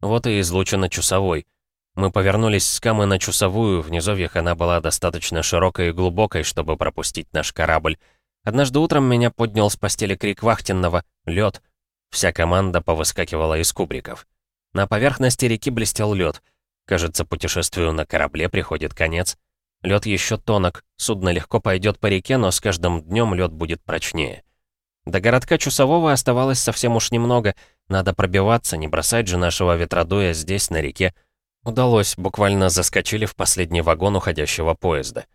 Вот и излучено Чусовой. Мы повернулись с Камы на Чусовую, в низовьях она была достаточно широкой и глубокой, чтобы пропустить наш корабль. Однажды утром меня поднял с постели крик вахтенного «Лёд!». Вся команда повыскакивала из кубриков. На поверхности реки блестел лед. Кажется, путешествию на корабле приходит конец. Лед еще тонок, судно легко пойдет по реке, но с каждым днем лед будет прочнее. До городка Чусового оставалось совсем уж немного, Надо пробиваться, не бросать же нашего ветродуя здесь, на реке. Удалось, буквально заскочили в последний вагон уходящего поезда.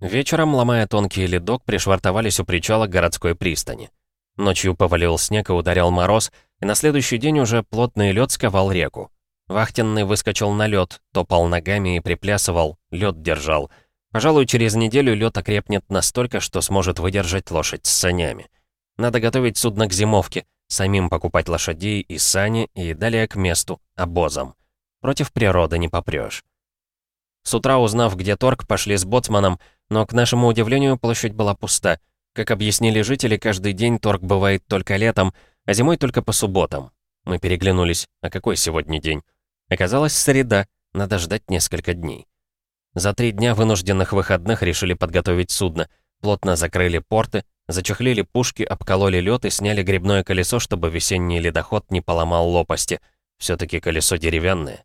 Вечером, ломая тонкий ледок, пришвартовались у причала городской пристани. Ночью повалил снег и ударил мороз, и на следующий день уже плотный лед сковал реку. Вахтенный выскочил на лед, топал ногами и приплясывал, лед держал. Пожалуй, через неделю лед окрепнет настолько, что сможет выдержать лошадь с санями. Надо готовить судно к зимовке, самим покупать лошадей и сани, и далее к месту, обозам. Против природы не попрёшь. С утра, узнав, где торг, пошли с боцманом, но, к нашему удивлению, площадь была пуста. Как объяснили жители, каждый день торг бывает только летом, а зимой только по субботам. Мы переглянулись, а какой сегодня день? Оказалось, среда, надо ждать несколько дней. За три дня вынужденных выходных решили подготовить судно. Плотно закрыли порты, зачехлили пушки, обкололи лед и сняли грибное колесо, чтобы весенний ледоход не поломал лопасти. все таки колесо деревянное.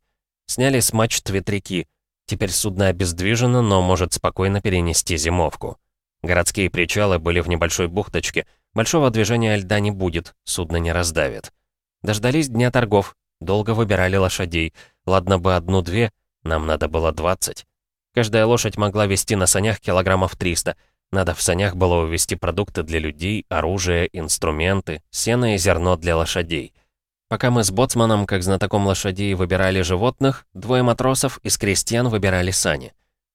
Сняли с мачт ветряки. Теперь судно обездвижено, но может спокойно перенести зимовку. Городские причалы были в небольшой бухточке. Большого движения льда не будет, судно не раздавит. Дождались дня торгов. Долго выбирали лошадей. Ладно бы одну-две, нам надо было двадцать. Каждая лошадь могла вести на санях килограммов 300. Надо в санях было увезти продукты для людей, оружие, инструменты, сено и зерно для лошадей. Пока мы с боцманом, как знатоком лошадей, выбирали животных, двое матросов из крестьян выбирали сани.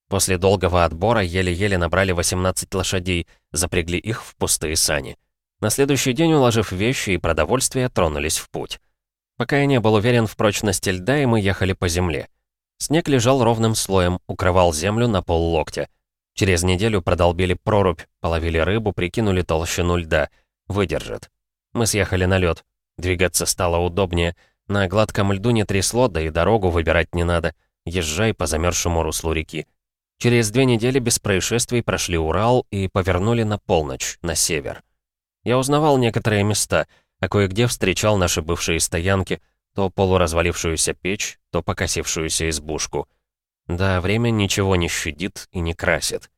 После долгого отбора еле-еле набрали 18 лошадей, запрягли их в пустые сани. На следующий день, уложив вещи и продовольствие, тронулись в путь. Пока я не был уверен в прочности льда, и мы ехали по земле. Снег лежал ровным слоем, укрывал землю на пол локтя. Через неделю продолбили прорубь, половили рыбу, прикинули толщину льда. Выдержит. Мы съехали на лед. Двигаться стало удобнее. На гладком льду не трясло, да и дорогу выбирать не надо. Езжай по замерзшему руслу реки. Через две недели без происшествий прошли Урал и повернули на полночь, на север. Я узнавал некоторые места, а кое-где встречал наши бывшие стоянки, то полуразвалившуюся печь, то покосившуюся избушку. Да, время ничего не щадит и не красит.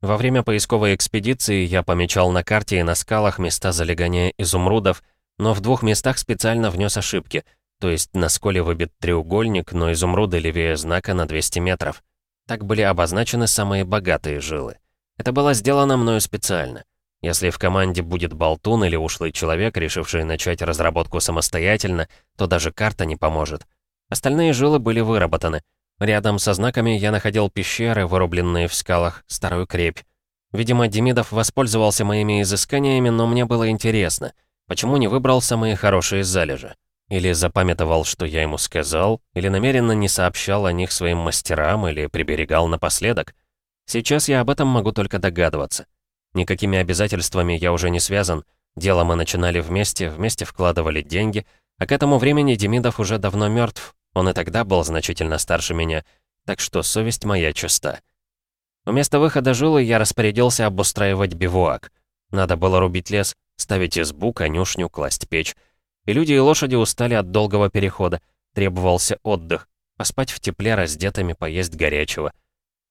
Во время поисковой экспедиции я помечал на карте и на скалах места залегания изумрудов, но в двух местах специально внес ошибки, то есть на сколе выбит треугольник, но изумруды левее знака на 200 метров. Так были обозначены самые богатые жилы. Это было сделано мною специально. Если в команде будет болтун или ушлый человек, решивший начать разработку самостоятельно, то даже карта не поможет. Остальные жилы были выработаны. Рядом со знаками я находил пещеры, вырубленные в скалах, старую крепь. Видимо, Демидов воспользовался моими изысканиями, но мне было интересно, почему не выбрал самые хорошие залежи. Или запамятовал, что я ему сказал, или намеренно не сообщал о них своим мастерам, или приберегал напоследок. Сейчас я об этом могу только догадываться. Никакими обязательствами я уже не связан. Дело мы начинали вместе, вместе вкладывали деньги, а к этому времени Демидов уже давно мертв. Он и тогда был значительно старше меня, так что совесть моя чиста. Вместо выхода жилы я распорядился обустраивать бивуак. Надо было рубить лес, ставить избу, конюшню, класть печь. И люди и лошади устали от долгого перехода. Требовался отдых. Поспать в тепле, раздетыми, поесть горячего.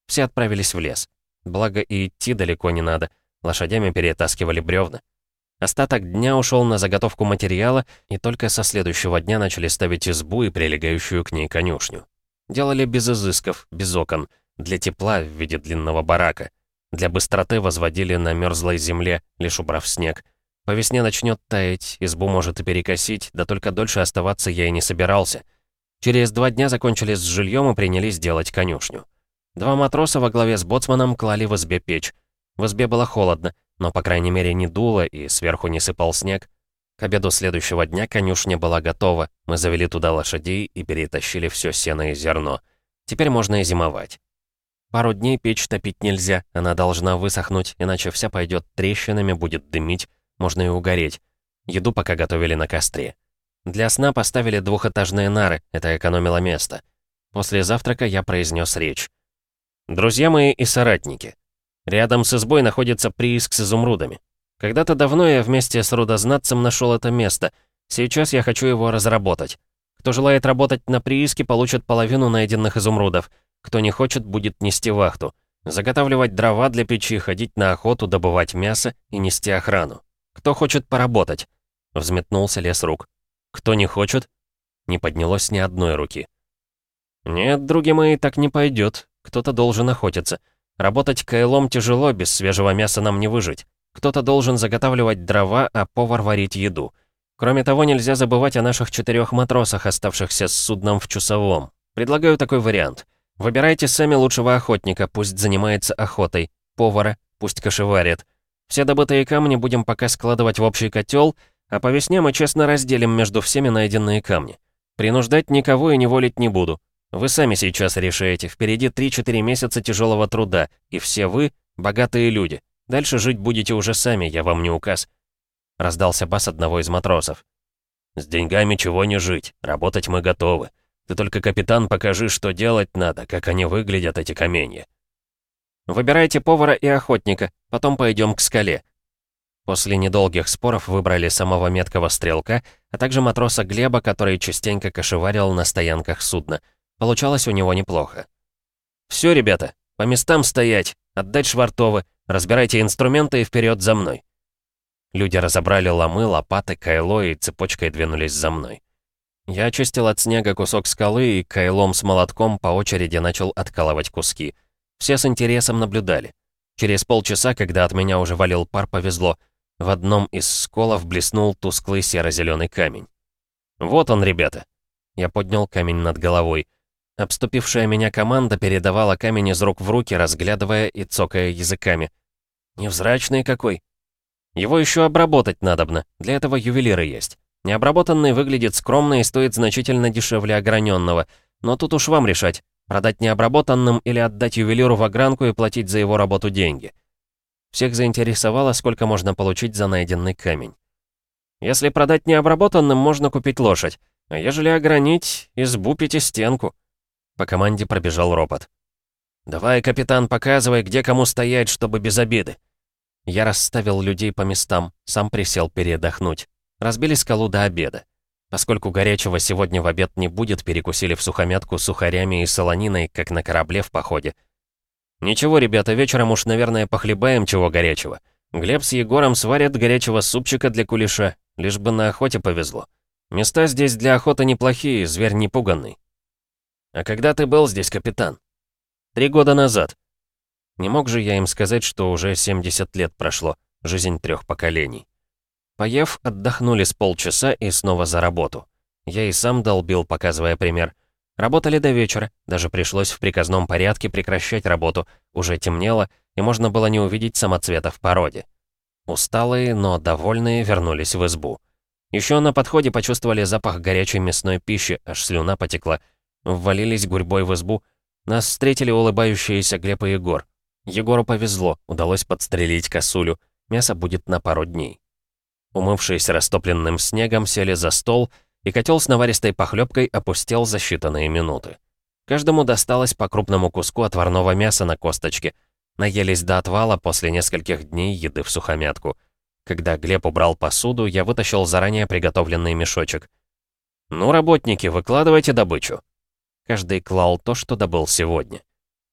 Все отправились в лес. Благо и идти далеко не надо. Лошадями перетаскивали бревна. Остаток дня ушел на заготовку материала, и только со следующего дня начали ставить избу и прилегающую к ней конюшню. Делали без изысков, без окон, для тепла в виде длинного барака. Для быстроты возводили на мерзлой земле, лишь убрав снег. По весне начнет таять, избу может и перекосить, да только дольше оставаться я и не собирался. Через два дня закончили с жильем и принялись делать конюшню. Два матроса во главе с боцманом клали в избе печь. В избе было холодно, но, по крайней мере, не дуло и сверху не сыпал снег. К обеду следующего дня конюшня была готова, мы завели туда лошадей и перетащили все сено и зерно. Теперь можно и зимовать. Пару дней печь топить нельзя, она должна высохнуть, иначе вся пойдет трещинами, будет дымить, можно и угореть. Еду пока готовили на костре. Для сна поставили двухэтажные нары, это экономило место. После завтрака я произнес речь. «Друзья мои и соратники, рядом с избой находится прииск с изумрудами. Когда-то давно я вместе с рудознатцем нашел это место. Сейчас я хочу его разработать. Кто желает работать на прииске, получит половину найденных изумрудов. Кто не хочет, будет нести вахту. Заготавливать дрова для печи, ходить на охоту, добывать мясо и нести охрану. Кто хочет поработать?» Взметнулся лес рук. Кто не хочет?» Не поднялось ни одной руки. «Нет, други мои, так не пойдет. Кто-то должен охотиться. Работать кайлом тяжело, без свежего мяса нам не выжить. Кто-то должен заготавливать дрова, а повар варить еду. Кроме того, нельзя забывать о наших четырех матросах, оставшихся с судном в Чусовом. Предлагаю такой вариант. Выбирайте сами лучшего охотника, пусть занимается охотой, повара, пусть кошеварит. Все добытые камни будем пока складывать в общий котел, а по весне мы честно разделим между всеми найденные камни. Принуждать никого и не волить не буду. Вы сами сейчас решаете, впереди 3-4 месяца тяжелого труда, и все вы — богатые люди. Дальше жить будете уже сами, я вам не указ. Раздался бас одного из матросов. «С деньгами чего не жить, работать мы готовы. Ты только, капитан, покажи, что делать надо, как они выглядят, эти каменья». «Выбирайте повара и охотника, потом пойдем к скале». После недолгих споров выбрали самого меткого стрелка, а также матроса Глеба, который частенько кошеварил на стоянках судна. Получалось у него неплохо. «Все, ребята, по местам стоять, отдать швартовы, разбирайте инструменты и вперед за мной». Люди разобрали ломы, лопаты, кайло и цепочкой двинулись за мной. Я очистил от снега кусок скалы и кайлом с молотком по очереди начал откалывать куски. Все с интересом наблюдали. Через полчаса, когда от меня уже валил пар, повезло. В одном из сколов блеснул тусклый серо-зеленый камень. «Вот он, ребята!» Я поднял камень над головой. Обступившая меня команда передавала камень из рук в руки, разглядывая и цокая языками. «Невзрачный какой!» «Его еще обработать надобно, для этого ювелиры есть. Необработанный выглядит скромно и стоит значительно дешевле ограненного, но тут уж вам решать, продать необработанным или отдать ювелиру в огранку и платить за его работу деньги. Всех заинтересовало, сколько можно получить за найденный камень. Если продать необработанным, можно купить лошадь, а ежели огранить, избу стенку. По команде пробежал ропот. «Давай, капитан, показывай, где кому стоять, чтобы без обиды». Я расставил людей по местам, сам присел передохнуть. Разбили скалу до обеда. Поскольку горячего сегодня в обед не будет, перекусили в сухомятку сухарями и солониной, как на корабле в походе. Ничего, ребята, вечером уж, наверное, похлебаем чего горячего. Глеб с Егором сварят горячего супчика для кулеша, лишь бы на охоте повезло. Места здесь для охоты неплохие, зверь не пуганный. А когда ты был здесь, капитан? Три года назад. Не мог же я им сказать, что уже 70 лет прошло, жизнь трех поколений. Поев, отдохнули с полчаса и снова за работу. Я и сам долбил, показывая пример. Работали до вечера, даже пришлось в приказном порядке прекращать работу, уже темнело, и можно было не увидеть самоцвета в породе. Усталые, но довольные вернулись в избу. Еще на подходе почувствовали запах горячей мясной пищи, аж слюна потекла. Ввалились гурьбой в избу. Нас встретили улыбающиеся Глеб и Егор. Егору повезло, удалось подстрелить косулю. Мясо будет на пару дней. Умывшись растопленным снегом, сели за стол, и котел с наваристой похлебкой опустел за считанные минуты. Каждому досталось по крупному куску отварного мяса на косточке. Наелись до отвала после нескольких дней еды в сухомятку. Когда Глеб убрал посуду, я вытащил заранее приготовленный мешочек. «Ну, работники, выкладывайте добычу». Каждый клал то, что добыл сегодня.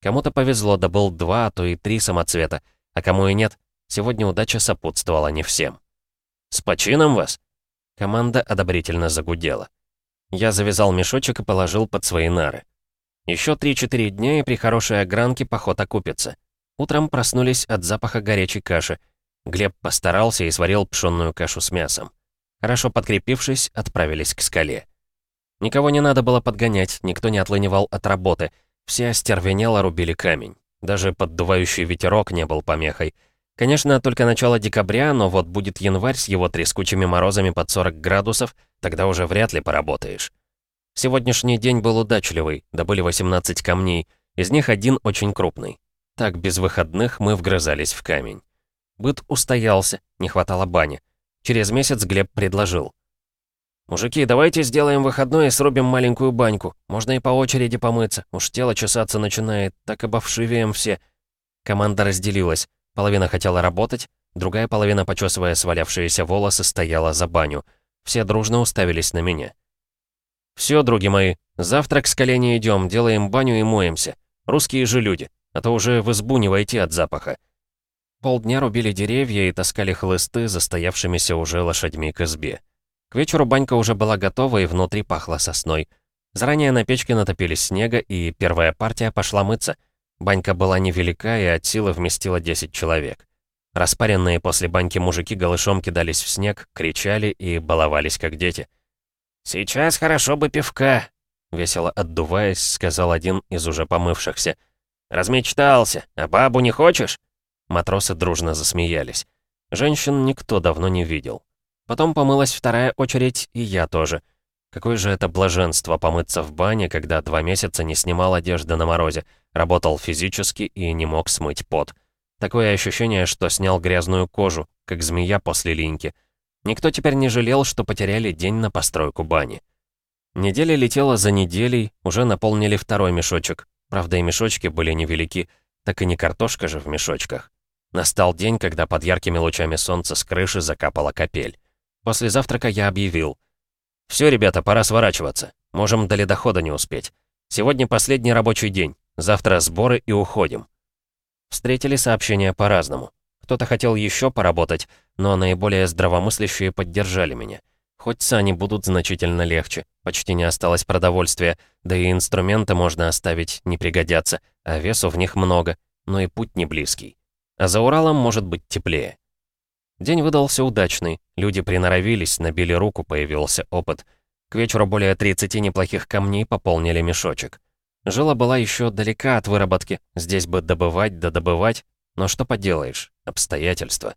Кому-то повезло, добыл два, а то и три самоцвета, а кому и нет, сегодня удача сопутствовала не всем. «С почином вас!» Команда одобрительно загудела. Я завязал мешочек и положил под свои нары. Еще 3-4 дня, и при хорошей огранке поход окупится. Утром проснулись от запаха горячей каши. Глеб постарался и сварил пшенную кашу с мясом. Хорошо подкрепившись, отправились к скале. Никого не надо было подгонять, никто не отлынивал от работы. Все остервенело рубили камень. Даже поддувающий ветерок не был помехой — Конечно, только начало декабря, но вот будет январь с его трескучими морозами под 40 градусов, тогда уже вряд ли поработаешь. Сегодняшний день был удачливый, добыли 18 камней, из них один очень крупный. Так, без выходных мы вгрызались в камень. Быт устоялся, не хватало бани. Через месяц Глеб предложил. «Мужики, давайте сделаем выходной и срубим маленькую баньку. Можно и по очереди помыться. Уж тело чесаться начинает, так обовшивеем все». Команда разделилась. Половина хотела работать, другая половина, почесывая свалявшиеся волосы, стояла за баню. Все дружно уставились на меня. «Все, други мои, завтра к скале не идем, делаем баню и моемся. Русские же люди, а то уже в избу не войти от запаха». Полдня рубили деревья и таскали хлысты застоявшимися уже лошадьми к избе. К вечеру банька уже была готова и внутри пахло сосной. Заранее на печке натопили снега, и первая партия пошла мыться. Банька была невелика и от силы вместила 10 человек. Распаренные после баньки мужики голышом кидались в снег, кричали и баловались как дети. «Сейчас хорошо бы пивка», — весело отдуваясь, сказал один из уже помывшихся. «Размечтался, а бабу не хочешь?» Матросы дружно засмеялись. Женщин никто давно не видел. Потом помылась вторая очередь, и я тоже. Какое же это блаженство помыться в бане, когда два месяца не снимал одежды на морозе, работал физически и не мог смыть пот. Такое ощущение, что снял грязную кожу, как змея после линьки. Никто теперь не жалел, что потеряли день на постройку бани. Неделя летела за неделей, уже наполнили второй мешочек. Правда, и мешочки были невелики, так и не картошка же в мешочках. Настал день, когда под яркими лучами солнца с крыши закапала капель. После завтрака я объявил. «Все, ребята, пора сворачиваться. Можем до ледохода не успеть. Сегодня последний рабочий день. Завтра сборы и уходим». Встретили сообщения по-разному. Кто-то хотел еще поработать, но наиболее здравомыслящие поддержали меня. Хоть сани будут значительно легче, почти не осталось продовольствия, да и инструменты можно оставить, не пригодятся, а весу в них много, но и путь не близкий. А за Уралом может быть теплее. День выдался удачный, люди приноровились, набили руку, появился опыт. К вечеру более 30 неплохих камней пополнили мешочек. Жила была еще далека от выработки, здесь бы добывать да добывать, но что поделаешь, обстоятельства.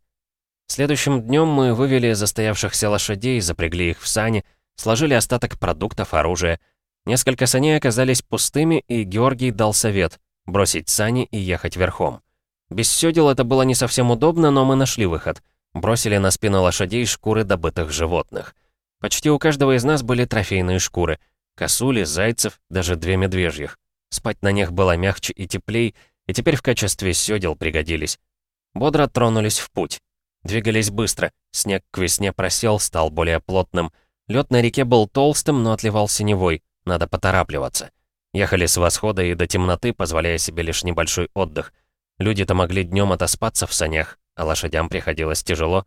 Следующим днем мы вывели застоявшихся лошадей, запрягли их в сани, сложили остаток продуктов, оружия. Несколько саней оказались пустыми, и Георгий дал совет — бросить сани и ехать верхом. Без сёдел это было не совсем удобно, но мы нашли выход. Бросили на спину лошадей шкуры добытых животных. Почти у каждого из нас были трофейные шкуры. Косули, зайцев, даже две медвежьих. Спать на них было мягче и теплей, и теперь в качестве сёдел пригодились. Бодро тронулись в путь. Двигались быстро. Снег к весне просел, стал более плотным. Лед на реке был толстым, но отливал синевой. Надо поторапливаться. Ехали с восхода и до темноты, позволяя себе лишь небольшой отдых. Люди-то могли днем отоспаться в санях, а лошадям приходилось тяжело.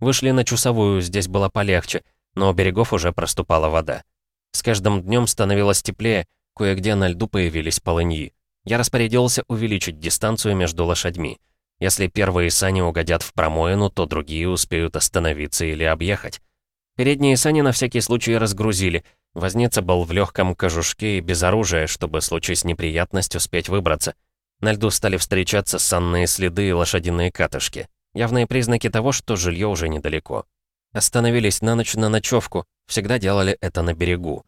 Вышли на Чусовую, здесь было полегче, но у берегов уже проступала вода. С каждым днем становилось теплее, кое-где на льду появились полыньи. Я распорядился увеличить дистанцию между лошадьми. Если первые сани угодят в промоину, то другие успеют остановиться или объехать. Передние сани на всякий случай разгрузили. Возница был в легком кожушке и без оружия, чтобы, случись неприятность, успеть выбраться. На льду стали встречаться санные следы и лошадиные катышки. Явные признаки того, что жилье уже недалеко. Остановились на ночь на ночевку, всегда делали это на берегу.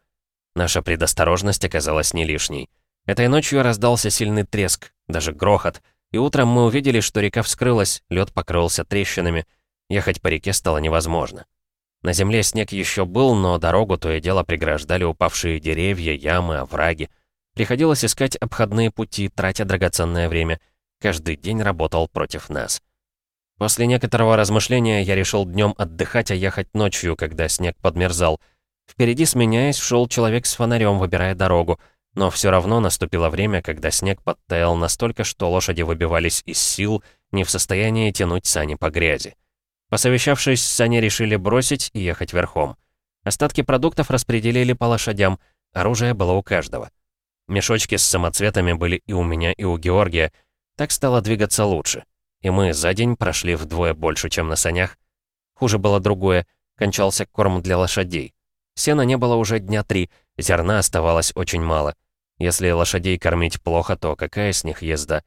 Наша предосторожность оказалась не лишней. Этой ночью раздался сильный треск, даже грохот — и утром мы увидели, что река вскрылась, лед покрылся трещинами. Ехать по реке стало невозможно. На земле снег еще был, но дорогу то и дело преграждали упавшие деревья, ямы, овраги. Приходилось искать обходные пути, тратя драгоценное время. Каждый день работал против нас. После некоторого размышления я решил днем отдыхать, а ехать ночью, когда снег подмерзал. Впереди, сменяясь, шел человек с фонарем, выбирая дорогу. Но все равно наступило время, когда снег подтаял настолько, что лошади выбивались из сил, не в состоянии тянуть сани по грязи. Посовещавшись, сани решили бросить и ехать верхом. Остатки продуктов распределили по лошадям, оружие было у каждого. Мешочки с самоцветами были и у меня, и у Георгия. Так стало двигаться лучше. И мы за день прошли вдвое больше, чем на санях. Хуже было другое, кончался корм для лошадей. Сена не было уже дня три, зерна оставалось очень мало. Если лошадей кормить плохо, то какая с них езда?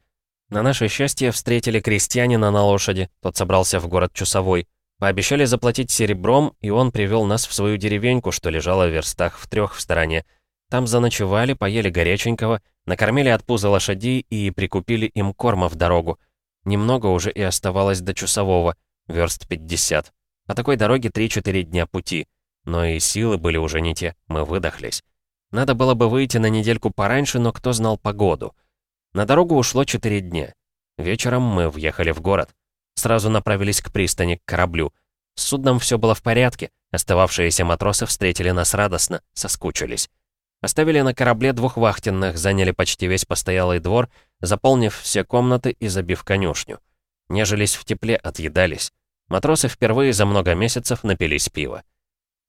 На наше счастье встретили крестьянина на лошади, тот собрался в город Чусовой. Пообещали заплатить серебром, и он привел нас в свою деревеньку, что лежала в верстах в трех в стороне. Там заночевали, поели горяченького, накормили от пуза лошадей и прикупили им корма в дорогу. Немного уже и оставалось до Чусового, верст 50. По такой дороге 3-4 дня пути. Но и силы были уже не те, мы выдохлись. Надо было бы выйти на недельку пораньше, но кто знал погоду. На дорогу ушло 4 дня. Вечером мы въехали в город. Сразу направились к пристани, к кораблю. С судном все было в порядке. Остававшиеся матросы встретили нас радостно, соскучились. Оставили на корабле двух вахтенных, заняли почти весь постоялый двор, заполнив все комнаты и забив конюшню. Нежились в тепле, отъедались. Матросы впервые за много месяцев напились пива.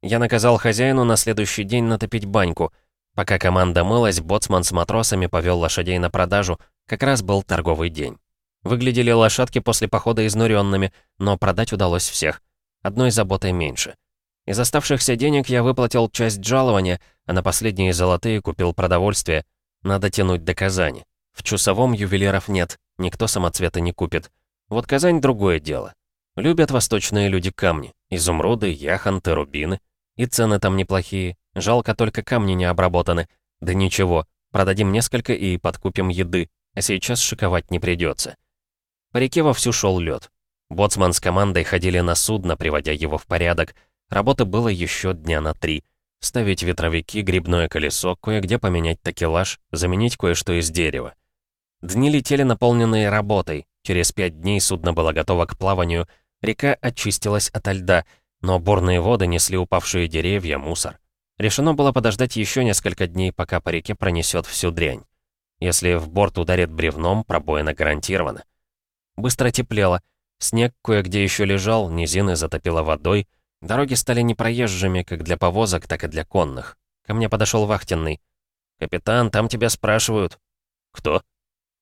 Я наказал хозяину на следующий день натопить баньку. Пока команда мылась, боцман с матросами повел лошадей на продажу, как раз был торговый день. Выглядели лошадки после похода изнуренными, но продать удалось всех. Одной заботой меньше. Из оставшихся денег я выплатил часть жалования, а на последние золотые купил продовольствие. Надо тянуть до Казани. В Чусовом ювелиров нет, никто самоцветы не купит. Вот Казань — другое дело. Любят восточные люди камни. Изумруды, яхонты, рубины. И цены там неплохие. Жалко, только камни не обработаны. Да ничего, продадим несколько и подкупим еды, а сейчас шиковать не придется. По реке вовсю шел лед. Боцман с командой ходили на судно, приводя его в порядок. Работы было еще дня на три. Ставить ветровики, грибное колесо, кое-где поменять такелаж, заменить кое-что из дерева. Дни летели наполненные работой. Через пять дней судно было готово к плаванию, Река очистилась ото льда, но бурные воды несли упавшие деревья, мусор. Решено было подождать еще несколько дней, пока по реке пронесет всю дрянь. Если в борт ударит бревном, пробоина гарантирована. Быстро теплело. Снег кое-где еще лежал, низины затопило водой. Дороги стали непроезжими как для повозок, так и для конных. Ко мне подошел вахтенный. «Капитан, там тебя спрашивают». «Кто?»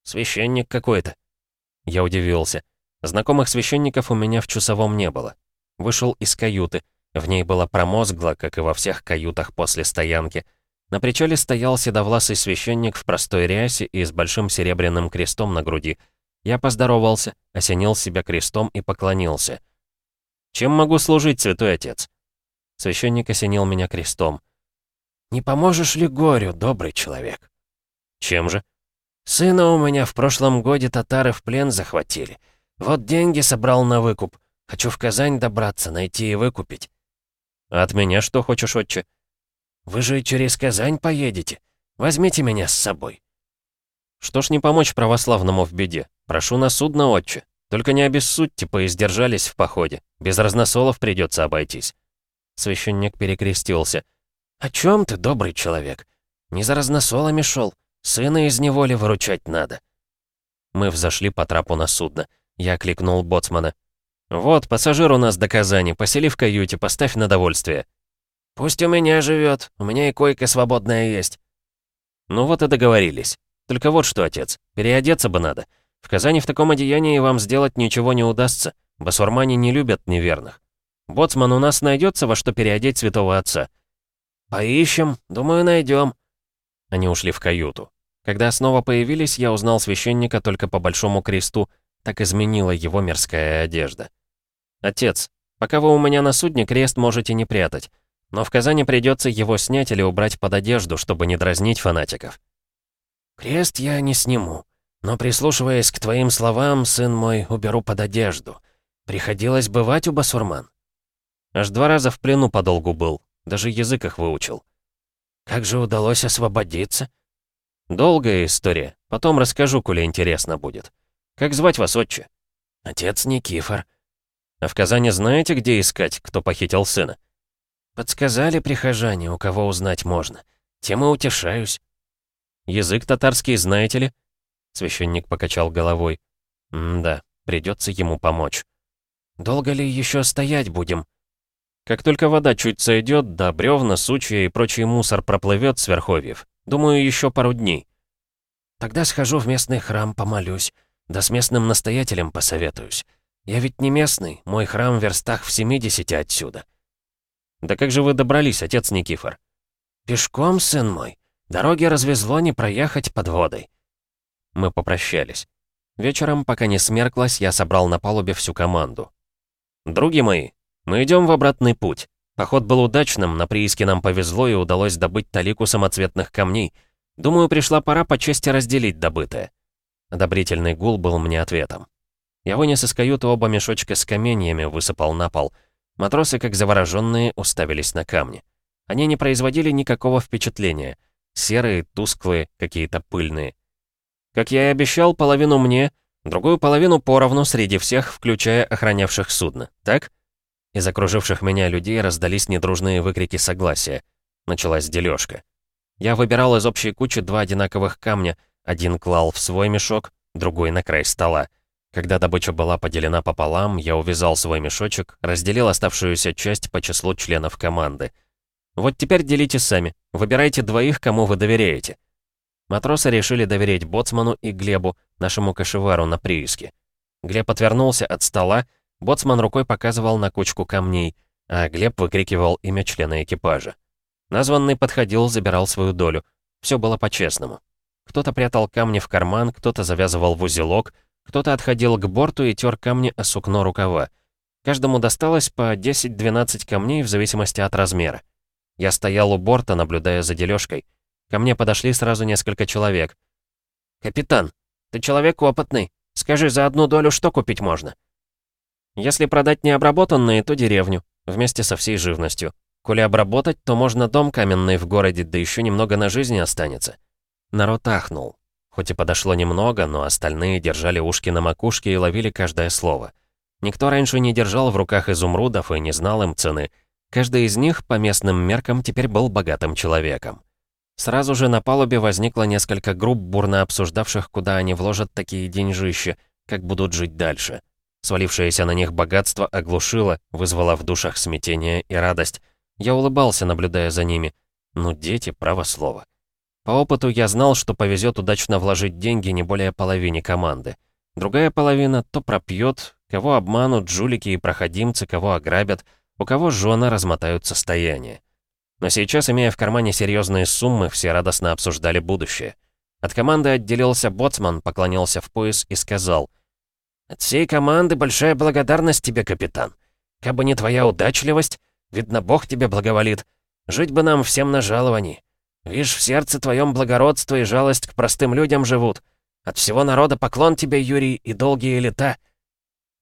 «Священник какой-то». Я удивился. Знакомых священников у меня в часовом не было. Вышел из каюты. В ней было промозгло, как и во всех каютах после стоянки. На причале стоял седовласый священник в простой рясе и с большим серебряным крестом на груди. Я поздоровался, осенил себя крестом и поклонился. «Чем могу служить, святой отец?» Священник осенил меня крестом. «Не поможешь ли горю, добрый человек?» «Чем же?» «Сына у меня в прошлом годе татары в плен захватили». Вот деньги собрал на выкуп. Хочу в Казань добраться, найти и выкупить. А от меня что хочешь, отче? Вы же через Казань поедете. Возьмите меня с собой. Что ж не помочь православному в беде? Прошу на судно, отче. Только не обессудьте, поиздержались в походе. Без разносолов придется обойтись. Священник перекрестился. «О чем ты, добрый человек? Не за разносолами шел. Сына из неволи выручать надо». Мы взошли по трапу на судно. Я кликнул боцмана. «Вот, пассажир у нас до Казани, посели в каюте, поставь на довольствие». «Пусть у меня живет, у меня и койка свободная есть». «Ну вот и договорились. Только вот что, отец, переодеться бы надо. В Казани в таком одеянии вам сделать ничего не удастся. Басурмане не любят неверных. Боцман, у нас найдется во что переодеть святого отца». «Поищем, думаю, найдем. Они ушли в каюту. Когда снова появились, я узнал священника только по большому кресту — так изменила его мирская одежда. «Отец, пока вы у меня на судне, крест можете не прятать. Но в Казани придется его снять или убрать под одежду, чтобы не дразнить фанатиков». «Крест я не сниму, но прислушиваясь к твоим словам, сын мой, уберу под одежду. Приходилось бывать у басурман». Аж два раза в плену подолгу был, даже язык их выучил. «Как же удалось освободиться?» «Долгая история, потом расскажу, коли интересно будет». Как звать вас, отче?» «Отец Никифор». «А в Казани знаете, где искать, кто похитил сына?» «Подсказали прихожане, у кого узнать можно. Тем и утешаюсь». «Язык татарский знаете ли?» Священник покачал головой. «Да, придется ему помочь». «Долго ли еще стоять будем?» «Как только вода чуть сойдет, да бревна, сучья и прочий мусор проплывет с верховьев. Думаю, еще пару дней». «Тогда схожу в местный храм, помолюсь. Да с местным настоятелем посоветуюсь. Я ведь не местный, мой храм в верстах в 70 отсюда. Да как же вы добрались, отец Никифор? Пешком, сын мой. Дороги развезло не проехать под водой. Мы попрощались. Вечером, пока не смерклась, я собрал на палубе всю команду. «Други мои, мы идем в обратный путь. Поход был удачным, на прииске нам повезло и удалось добыть талику самоцветных камней. Думаю, пришла пора по чести разделить добытое. Одобрительный гул был мне ответом. Я вынес из каюты оба мешочка с каменьями, высыпал на пол. Матросы, как завороженные, уставились на камни. Они не производили никакого впечатления. Серые, тусклые, какие-то пыльные. Как я и обещал, половину мне, другую половину поровну среди всех, включая охранявших судно. Так? Из окруживших меня людей раздались недружные выкрики согласия. Началась дележка. Я выбирал из общей кучи два одинаковых камня — один клал в свой мешок, другой на край стола. Когда добыча была поделена пополам, я увязал свой мешочек, разделил оставшуюся часть по числу членов команды. Вот теперь делите сами, выбирайте двоих, кому вы доверяете. Матросы решили доверить Боцману и Глебу, нашему кошевару на прииске. Глеб отвернулся от стола, Боцман рукой показывал на кучку камней, а Глеб выкрикивал имя члена экипажа. Названный подходил, забирал свою долю. Все было по-честному. Кто-то прятал камни в карман, кто-то завязывал в узелок, кто-то отходил к борту и тер камни о сукно рукава. Каждому досталось по 10-12 камней в зависимости от размера. Я стоял у борта, наблюдая за дележкой. Ко мне подошли сразу несколько человек. «Капитан, ты человек опытный. Скажи, за одну долю что купить можно?» «Если продать необработанные, то деревню, вместе со всей живностью. Коли обработать, то можно дом каменный в городе, да еще немного на жизни останется». Народ ахнул. Хоть и подошло немного, но остальные держали ушки на макушке и ловили каждое слово. Никто раньше не держал в руках изумрудов и не знал им цены. Каждый из них, по местным меркам, теперь был богатым человеком. Сразу же на палубе возникло несколько групп, бурно обсуждавших, куда они вложат такие деньжища, как будут жить дальше. Свалившееся на них богатство оглушило, вызвало в душах смятение и радость. Я улыбался, наблюдая за ними. Ну, дети, право слово. По опыту я знал, что повезет удачно вложить деньги не более половине команды. Другая половина то пропьет, кого обманут жулики и проходимцы, кого ограбят, у кого жены размотают состояние. Но сейчас, имея в кармане серьезные суммы, все радостно обсуждали будущее. От команды отделился боцман, поклонился в пояс и сказал, «От всей команды большая благодарность тебе, капитан. Кабы не твоя удачливость, видно, Бог тебе благоволит. Жить бы нам всем на жаловании. Вишь, в сердце твоем благородство и жалость к простым людям живут. От всего народа поклон тебе, Юрий, и долгие лета».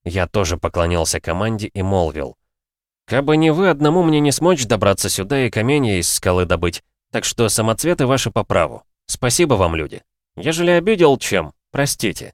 Я тоже поклонился команде и молвил. «Кабы не вы, одному мне не смочь добраться сюда и каменья из скалы добыть. Так что самоцветы ваши по праву. Спасибо вам, люди. Ежели обидел чем, простите».